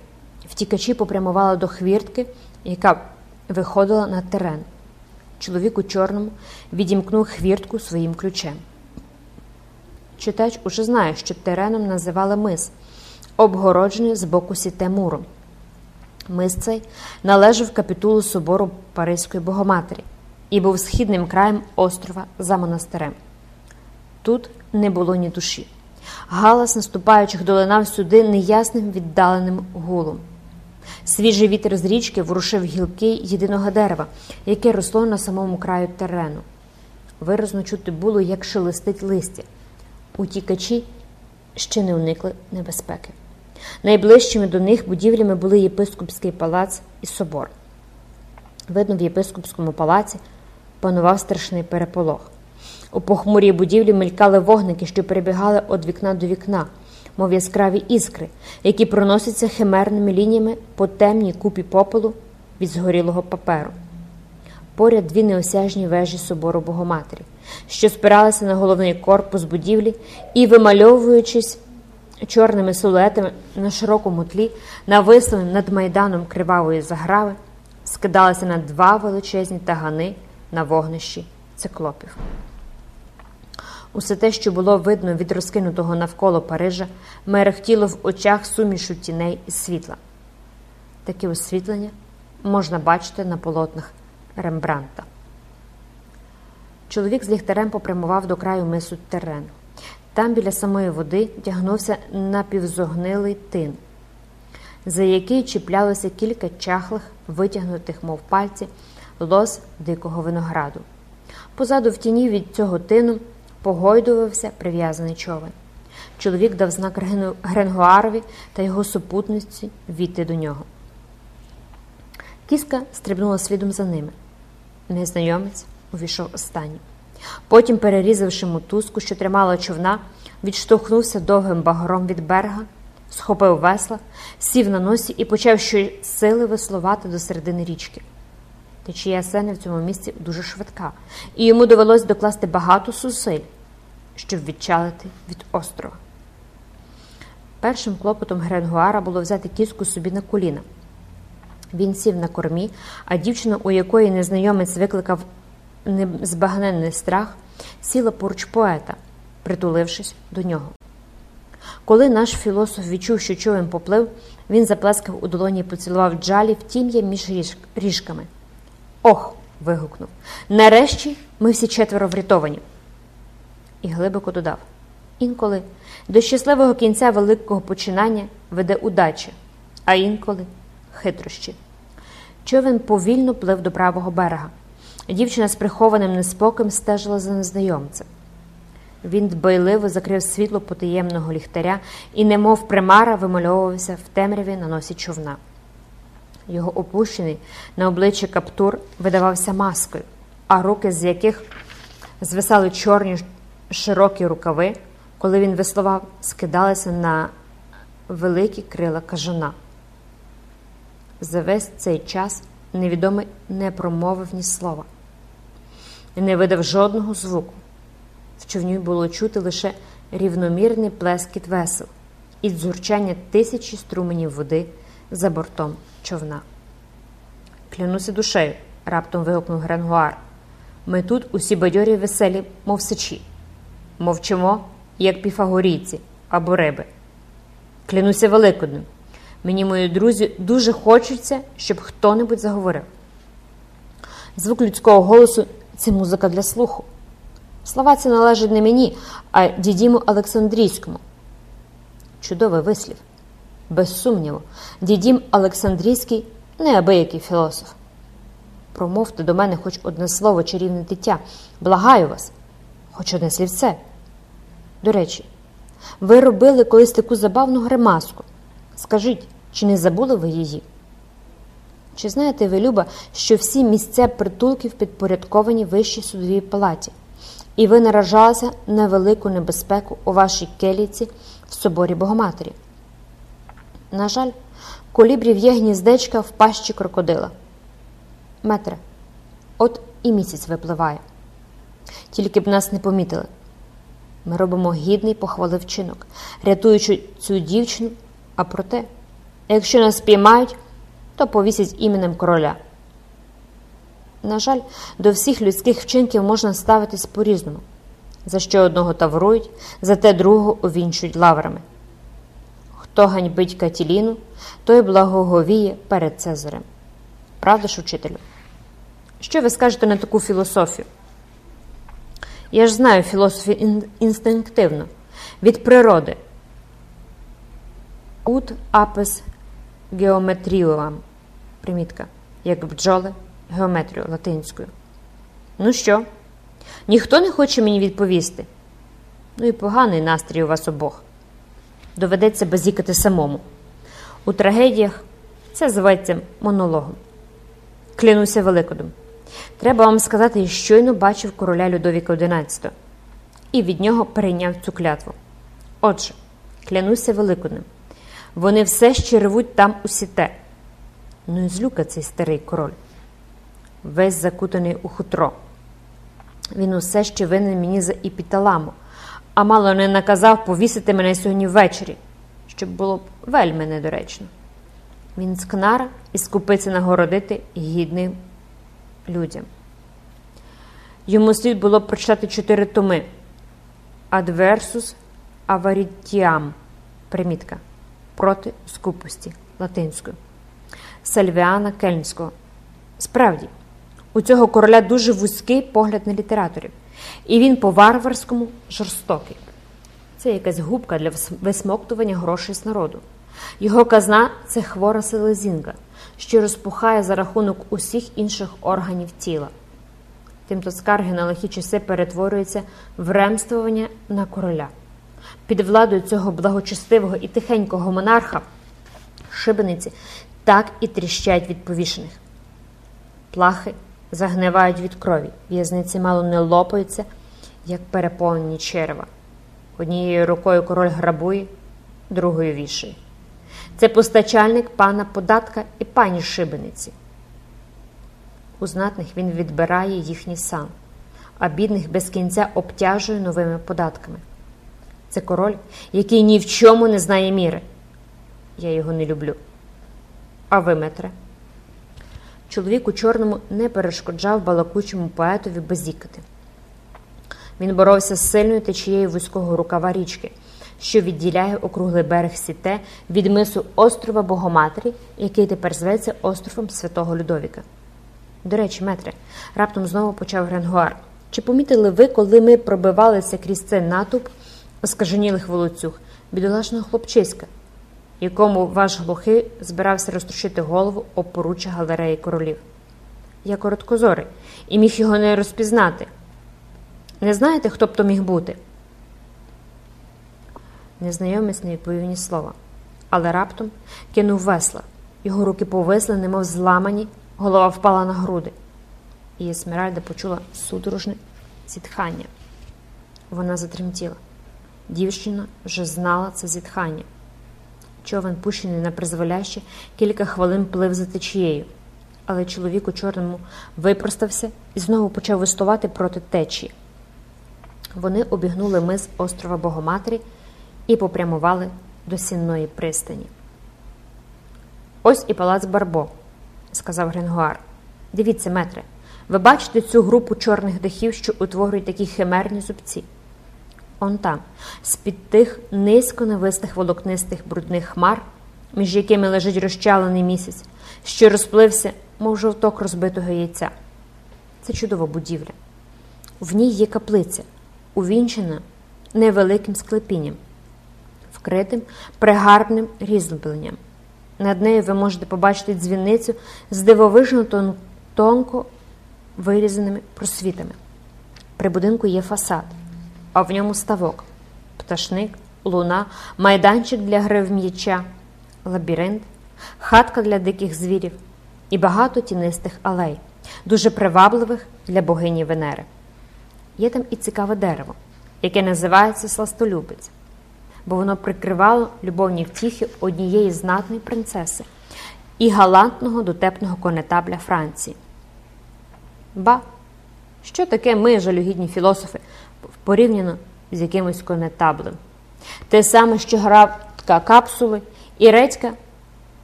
[SPEAKER 1] Втікачі попрямували до хвіртки, яка виходила на терен. Чоловік у чорному відімкнув хвіртку своїм ключем. Читач уже знає, що тереном називали мис, обгороджений з боку сіте муром. Мис цей належав капітулу собору Паризької Богоматері і був східним краєм острова за монастирем. Тут не було ні душі. Галас наступаючих долинав сюди неясним віддаленим гулом. Свіжий вітер з річки ворушив гілки єдиного дерева, яке росло на самому краю терену. Виразно чути було, як шелестить листя. Утікачі ще не уникли небезпеки. Найближчими до них будівлями були єпископський палац і собор. Видно, в єпископському палаці панував страшний переполох. У похмурій будівлі мелькали вогники, що перебігали від вікна до вікна, мов яскраві іскри, які проносяться химерними лініями по темній купі попелу від згорілого паперу. Поряд дві неосяжні вежі собору Богоматері, що спиралися на головний корпус будівлі і, вимальовуючись чорними силуетами на широкому тлі, нависли над майданом кривавої заграви, скидалися на два величезні тагани на вогнищі циклопів. Усе те, що було видно від розкинутого навколо Парижа, мерехтіло в очах сумішу тіней і світла. Таке освітлення можна бачити на полотнах Рембранта. Чоловік з ліхтарем попрямував до краю мису терен. Там біля самої води тягнувся напівзогнилий тин, за який чіплялося кілька чахлих, витягнутих, мов пальці, лоз дикого винограду. Позаду в тіні від цього тину погойдувався прив'язаний човен. Чоловік дав знак Гренгуарові та його супутниці війти до нього. Кіска стрибнула слідом за ними. Незнайомець увійшов останній. Потім, перерізавши мотузку, що тримала човна, відштовхнувся довгим багром від берега, схопив весла, сів на носі і почав щосили веслувати до середини річки. Течія сени в цьому місці дуже швидка, і йому довелось докласти багато зусиль, щоб відчалити від острова. Першим клопотом Гренгуара було взяти кіску собі на коліна. Він сів на кормі, а дівчина, у якої незнайомець викликав незбагненний страх, сіла поруч поета, притулившись до нього. Коли наш філософ відчув, що човен поплив, він заплескав у долоні і поцілував джалі в тім'я між ріжками. Ох. вигукнув. Нарешті ми всі четверо врятовані. І глибоко додав інколи до щасливого кінця великого починання веде удача, а інколи хитрощі. Човен повільно плив до правого берега. Дівчина з прихованим неспокоєм стежила за незнайомцем. Він дбайливо закрив світло потаємного ліхтаря і, немов примара, вимальовувався в темряві на носі човна. Його опущений на обличчі каптур видавався маскою, а руки, з яких звисали чорні широкі рукави, коли він веслував, скидалися на великі крила кажана. За весь цей час невідомий не промовив ні слова, не видав жодного звуку. В човні було чути лише рівномірний плескіт весел і дзурчання тисячі струменів води за бортом човна. Клянуся душею, раптом вигукнув Гренгуар. Ми тут усі бадьорі веселі, мов сичі. Мовчимо, як піфагорійці або риби. Клянуся великодним. Мені, мої друзі, дуже хочеться, щоб хто-небудь заговорив. Звук людського голосу це музика для слуху. Слова ці належать не мені, а дідіму Олександрійському. Чудовий вислів. Без сумніву, дідім Олександрійський неабиякий філософ. Промовте до мене хоч одне слово, чарівне дитя. Благаю вас, хоч одне слівце. До речі, ви робили колись таку забавну гримаску. Скажіть, чи не забули ви її? Чи знаєте ви, Люба, що всі місця притулків підпорядковані вищій судовій палаті, і ви наражалися на велику небезпеку у вашій келіці в соборі Богоматері? На жаль, колібрів є гніздечка в пащі крокодила. Метре, от і місяць випливає. Тільки б нас не помітили. Ми робимо гідний похвали вчинок, рятуючи цю дівчину, а проте, якщо нас спіймають, то повісять іменем короля. На жаль, до всіх людських вчинків можна ставитись по-різному, за що одного таврують, за те другого увінчують лаврами. Хто ганьбить Катіліну, той благоговіє перед Цезарем. Правда ж, учителю? Що ви скажете на таку філософію? Я ж знаю філософію інстинктивно, від природи. Ут апес геометріуам. Примітка, як бджоли геометрію латинською. Ну що? Ніхто не хоче мені відповісти. Ну і поганий настрій у вас обох. Доведеться базікати самому. У трагедіях це зветься монологом. Клянуся Великодом. Треба вам сказати, я щойно бачив короля Людовіка XI і від нього перейняв цю клятву. Отже, клянуся Великодним. Вони все ще ревуть там усі те. Ну і злюка цей старий король, весь закутаний у хутро. Він усе ще винен мені за іпіталаму, а мало не наказав повісити мене сьогодні ввечері, щоб було б вельми недоречно. Він з кнара і скупиться нагородити гідним людям. Йому слід було б прочитати чотири томи Адверсус аварітіам. Примітка проти скупості латинською. Сальвіана Кельнського. Справді, у цього короля дуже вузький погляд на літераторів, і він по-варварському жорстокий. Це якась губка для висмоктування грошей з народу. Його казна це хвора селезінка, що розпухає за рахунок усіх інших органів тіла. Тимто скарги на лихі часи перетворюються в ремствування на короля. Під владою цього благочестивого і тихенького монарха шибениці так і тріщать від повішених. Плахи загнивають від крові, в'язниці мало не лопаються, як переповнені черева. Однією рукою король грабує, другою вішає. Це постачальник пана податка і пані шибениці. У знатних він відбирає їхній сан, а бідних без кінця обтяжує новими податками. Це король, який ні в чому не знає міри. Я його не люблю. А ви, метре? Чоловік у чорному не перешкоджав балакучому поетові базікати. Він боровся з сильною течією вузького рукава річки, що відділяє округлий берег Сіте від мису острова Богоматері, який тепер зветься островом Святого Людовіка. До речі, метре, раптом знову почав Гренгуар. Чи помітили ви, коли ми пробивалися крізь цей натовп оскаженілих волоцюг, бідолашного хлопчиська, якому ваш глухий збирався розтрощити голову об поруччя галереї королів? Я короткозорий і міг його не розпізнати. Не знаєте, хто б то міг бути? Незнайомець не відповів ні слова, але раптом кинув весла. Його руки повисли, немов зламані, голова впала на груди. І Есмеральда почула судорожне зітхання. Вона затремтіла. Дівчина вже знала це зітхання. Човен, пущений на призволяще, кілька хвилин плив за течією, але чоловік у чорному випростався і знову почав вистувати проти течії. Вони обігнули мис острова Богоматері і попрямували до сінної пристані. Ось і палац Барбо, сказав Гренгуар. Дивіться, метре, ви бачите цю групу чорних дахів, що утворюють такі химерні зубці. Он там, з-під тих низько навислих волокнистих брудних хмар, між якими лежить розчалений місяць, що розплився, мов жовток розбитого яйця. Це чудова будівля. В ній є каплиця, увінчена невеликим склепінням, вкритим пригарбним різьбленням. Над нею ви можете побачити дзвіницю з дивовижно тон- тонко вирізаними просвітами. При будинку є фасад, а в ньому ставок, пташник, луна, майданчик для гри в м'яча, лабіринт, хатка для диких звірів і багато тінистих алей, дуже привабливих для богині Венери. Є там і цікаве дерево, яке називається сластолюбець, бо воно прикривало любовні втіхи однієї знатної принцеси і галантного дотепного конетабля Франції. Ба, що таке ми, жалюгідні філософи, порівняно з якимось конетаблем? Те саме, що гравка капсули і редька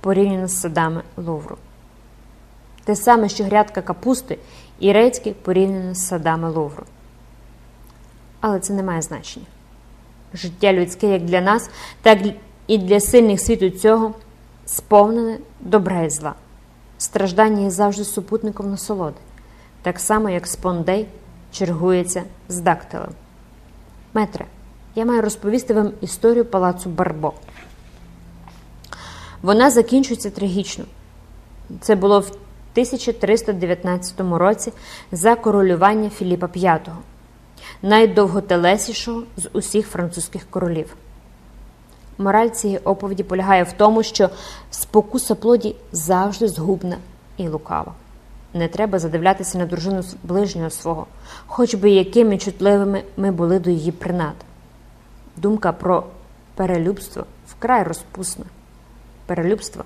[SPEAKER 1] порівняно з садами Лувру. Те саме, що грядка капусти і редьки порівняно з садами Лувру. Але це не має значення. Життя людське як для нас, так і для сильних світу цього сповнене добра і зла. Страждання є завжди супутником насолоди, так само, як спондей чергується з дактилем. Метре, я маю розповісти вам історію палацу Барбо. Вона закінчується трагічно. Це було в 1319 році за королювання Філіпа V, найдовготелесішого з усіх французьких королів. Мораль цієї оповіді полягає в тому, що спокуса плоді завжди згубна і лукава. Не треба задивлятися на дружину ближнього свого, хоч би якими чутливими ми були до її принад. Думка про перелюбство вкрай розпусна. Перелюбство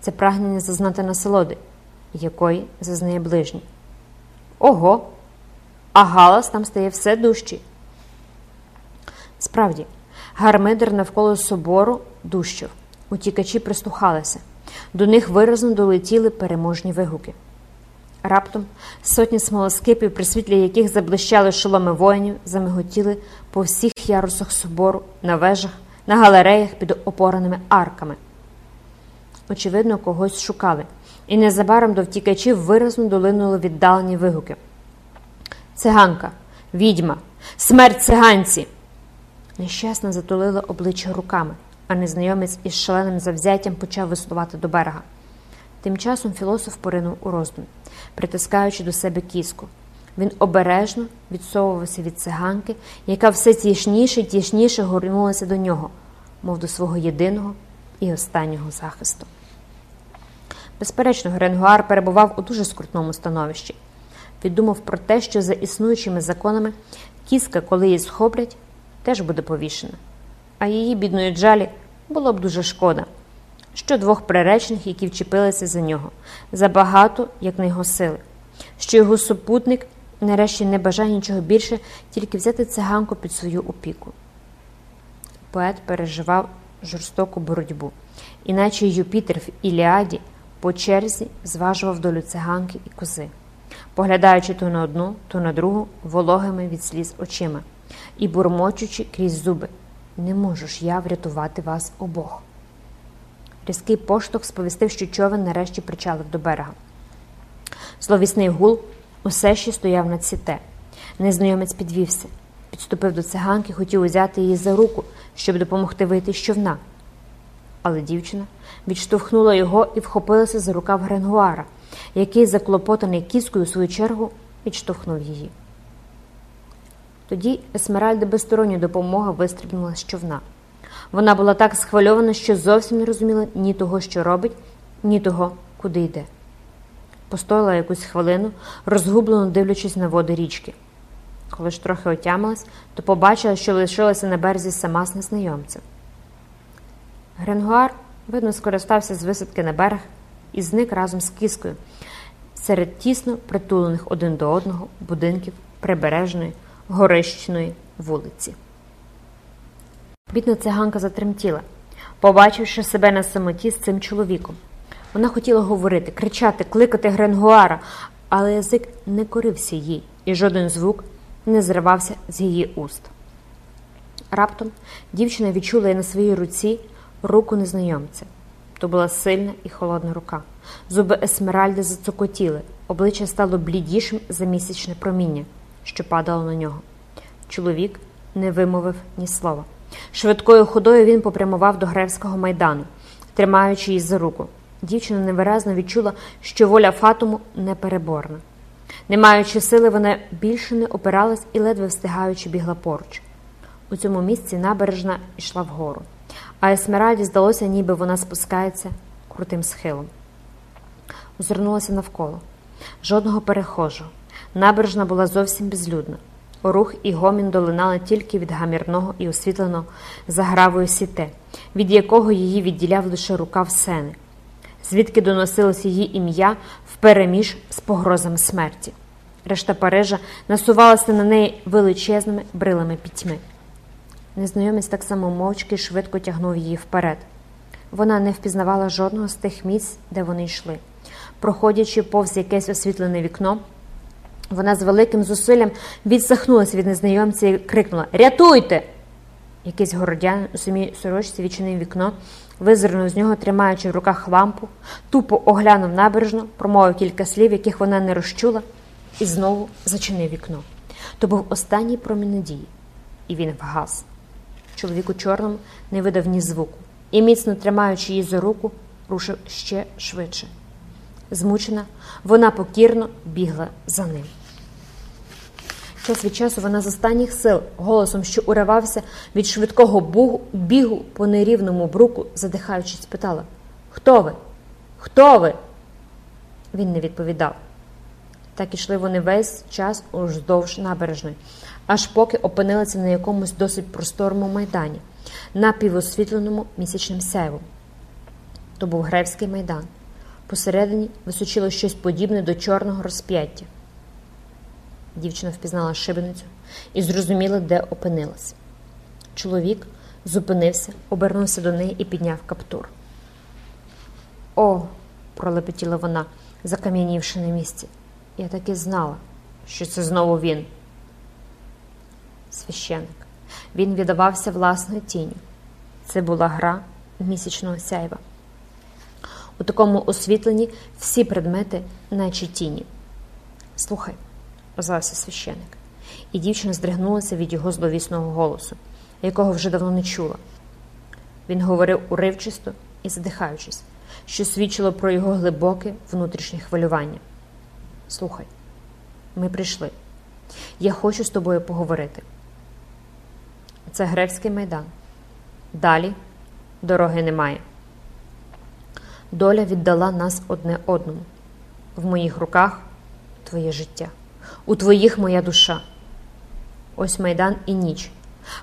[SPEAKER 1] це прагнення зазнати насолоди, якої зазнає ближній. Ого! А галас там стає все дужчий. Справді, гармидер навколо собору дужчав. Утікачі прислухалися. До них виразно долетіли переможні вигуки. Раптом сотні смолоскипів, при світлі яких заблищали шоломи воїнів, замиготіли по всіх ярусах собору, на вежах, на галереях під опораними арками. Очевидно, когось шукали, і незабаром до втікачів виразно долинули віддалені вигуки. Циганка, відьма, смерть циганці. Нещасна затулила обличчя руками, а незнайомець із шаленим завзяттям почав веслувати до берега. Тим часом філософ поринув у роздум, притискаючи до себе кіску. Він обережно відсовувався від циганки, яка все тішніше й тішніше горнулася до нього, мов до свого єдиного і останнього захисту. Безперечно, Гренгуар перебував у дуже скрутному становищі. Він думав про те, що за існуючими законами кіска, коли її схоплять, теж буде повішена. А її, бідної джалі, було б дуже шкода, що двох приречених, які вчепилися за нього, забагато, як на його сили, що його супутник нарешті не бажає нічого більше, тільки взяти циганку під свою опіку. Поет переживав жорстоку боротьбу, іначе Юпітер в Іліаді по черзі зважував долю циганки і кози, поглядаючи то на одну, то на другу вологими від сліз очима і бурмочучи крізь зуби. Не можу ж я врятувати вас обох. Різкий поштовх сповістив, що човен нарешті причалив до берега. Словісний гул усе ще стояв на сіте. Незнайомець підвівся, підступив до циганки, хотів узяти її за руку, щоб допомогти вийти з човна. Але дівчина відштовхнула його і вхопилася за рукав Гренгуара, який, заклопотаний кіскою, у свою чергу, відштовхнув її. Тоді Есмеральда безстороння допомога вистрибнула з човна. Вона була так схвильована, що зовсім не розуміла ні того, що робить, ні того, куди йде. Постояла якусь хвилину, розгублено дивлячись на води річки. Коли ж трохи отямилась, то побачила, що лишилася на березі сама з незнайомцем. Гренгуар, видно, скористався з висадки на берег і зник разом з кіскою серед тісно притулених один до одного будинків прибережної горищної вулиці. Бідна циганка затремтіла, побачивши себе на самоті з цим чоловіком. Вона хотіла говорити, кричати, кликати Гренгуара, але язик не корився їй, і жоден звук не зривався з її уст. Раптом дівчина відчула на своїй руці руку незнайомця. То була сильна і холодна рука. Зуби Есмеральди зацокотіли, обличчя стало блідішим за місячне проміння, що падало на нього. Чоловік не вимовив ні слова. Швидкою ходою він попрямував до Гревського майдану, тримаючи її за руку. Дівчина невиразно відчула, що воля Фатуму непереборна. Не маючи сили, вона більше не опиралась і ледве встигаючи бігла поруч. У цьому місці набережна йшла вгору, а Есмеральді здалося, ніби вона спускається крутим схилом. Озирнулася навколо. Жодного перехожого. Набережна була зовсім безлюдна. Рух і гомін долинали тільки від гамірного і освітленого загравою сіте, від якого її відділяв лише рукав сени, звідки доносилось її ім'я впереміж з погрозами смерті. Решта Парижа насувалася на неї величезними брилами пітьми. Незнайомець так само мовчки швидко тягнув її вперед. Вона не впізнавала жодного з тих місць, де вони йшли. Проходячи повз якесь освітлене вікно, вона з великим зусиллям відсахнулася від незнайомця і крикнула Рятуйте! Якийсь городянин у самій сорочці відчинив вікно, визирнув з нього, тримаючи в руках лампу, тупо оглянув набережну, промовив кілька слів, яких вона не розчула, і знову зачинив вікно. То був останній промін надії, і він вгас. Чоловік у чорному не видав ні звуку і, міцно тримаючи її за руку, рушив ще швидше. Змучена, вона покірно бігла за ним. Час від часу вона з останніх сил, голосом, що уривався від швидкого бігу по нерівному бруку, задихаючись, питала Хто ви? Хто ви? Він не відповідав. Так ішли вони весь час уздовж набережної, аж поки опинилися на якомусь досить просторому майдані, напівосвітленому місячним сяйвом. То був Гревський майдан. Посередині височило щось подібне до чорного розп'яття. Дівчина впізнала шибеницю і зрозуміла, де опинилась. Чоловік зупинився, обернувся до неї і підняв каптур. О, пролепетіла вона, закам'янівши на місці. Я так і знала, що це знову він. Священик. Він віддавався власною тінню. Це була гра місячного сяйва. У такому освітленні всі предмети, наче тіні. Слухай, озвався священик, і дівчина здригнулася від його зловісного голосу, якого вже давно не чула. Він говорив уривчисто і задихаючись, що свідчило про його глибоке внутрішнє хвилювання. Слухай, ми прийшли. Я хочу з тобою поговорити. Це Гревський майдан. Далі дороги немає. Доля віддала нас одне одному. В моїх руках твоє життя, у твоїх моя душа. Ось майдан і ніч,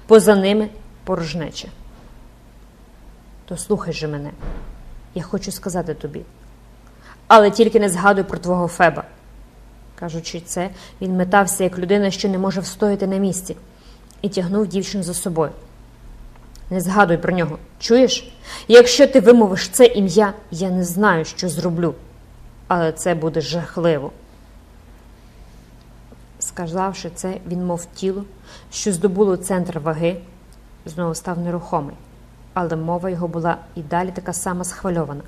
[SPEAKER 1] поза ними порожнеча. То слухай же мене, я хочу сказати тобі. Але тільки не згадуй про твого Феба. Кажучи це, він метався, як людина, що не може встояти на місці, і тягнув дівчину за собою. Не згадуй про нього. Чуєш? Якщо ти вимовиш це ім'я, я не знаю, що зроблю. Але це буде жахливо. Сказавши це, він, мов тіло, що здобуло центр ваги, знову став нерухомий, але мова його була і далі така сама схвильована.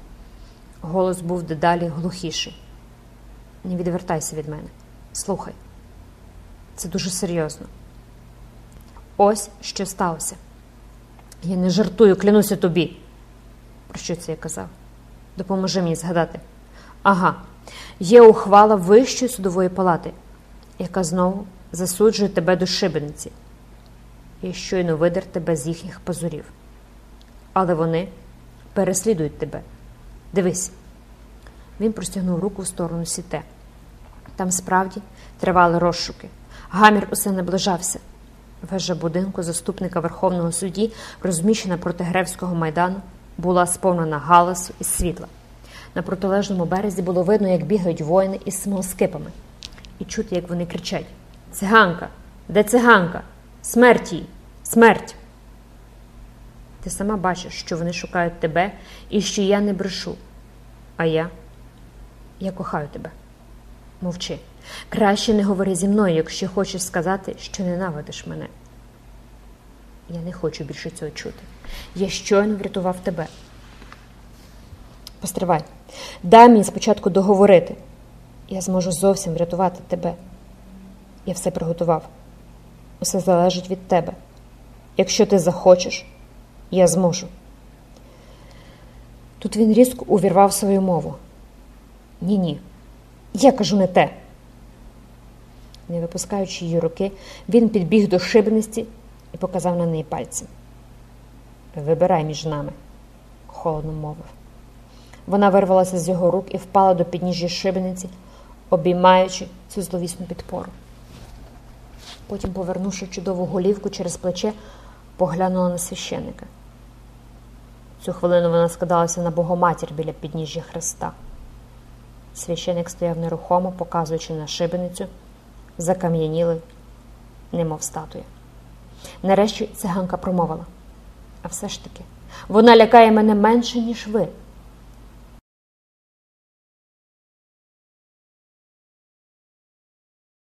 [SPEAKER 1] Голос був дедалі глухіший. Не відвертайся від мене. Слухай, це дуже серйозно. Ось що сталося. Я не жартую, клянуся тобі. Про що це я казав? Допоможи мені згадати. Ага, є ухвала Вищої судової палати, яка знову засуджує тебе до шибениці. Я щойно видер тебе з їхніх пазурів. Але вони переслідують тебе. Дивись. Він простягнув руку в сторону сіте. Там справді тривали розшуки. Гамір усе наближався. Вежа будинку заступника Верховного судді, розміщена проти Гревського майдану, була сповнена галасу і світла. На протилежному березі було видно, як бігають воїни із смолоскипами, і чути, як вони кричать: Циганка! Де циганка? Смерть їй! Смерть! Ти сама бачиш, що вони шукають тебе і що я не брешу. А я, я кохаю тебе. Мовчи. Краще не говори зі мною, якщо хочеш сказати, що ненавидиш мене. Я не хочу більше цього чути. Я щойно врятував тебе. Постривай. Дай мені спочатку договорити. Я зможу зовсім врятувати тебе. Я все приготував. Усе залежить від тебе. Якщо ти захочеш, я зможу. Тут він різко увірвав свою мову. Ні, ні. Я кажу не те. Не випускаючи її руки, він підбіг до шибениці і показав на неї пальцем. Вибирай між нами, холодно мовив. Вона вирвалася з його рук і впала до підніжжя шибениці, обіймаючи цю зловісну підпору. Потім, повернувши чудову голівку через плече, поглянула на священика. Цю хвилину вона скидалася на Богоматір біля підніжжя Христа. Священик стояв нерухомо, показуючи на шибеницю, закам'янілий, немов статуя. Нарешті циганка промовила. А все ж таки, вона лякає мене менше, ніж ви.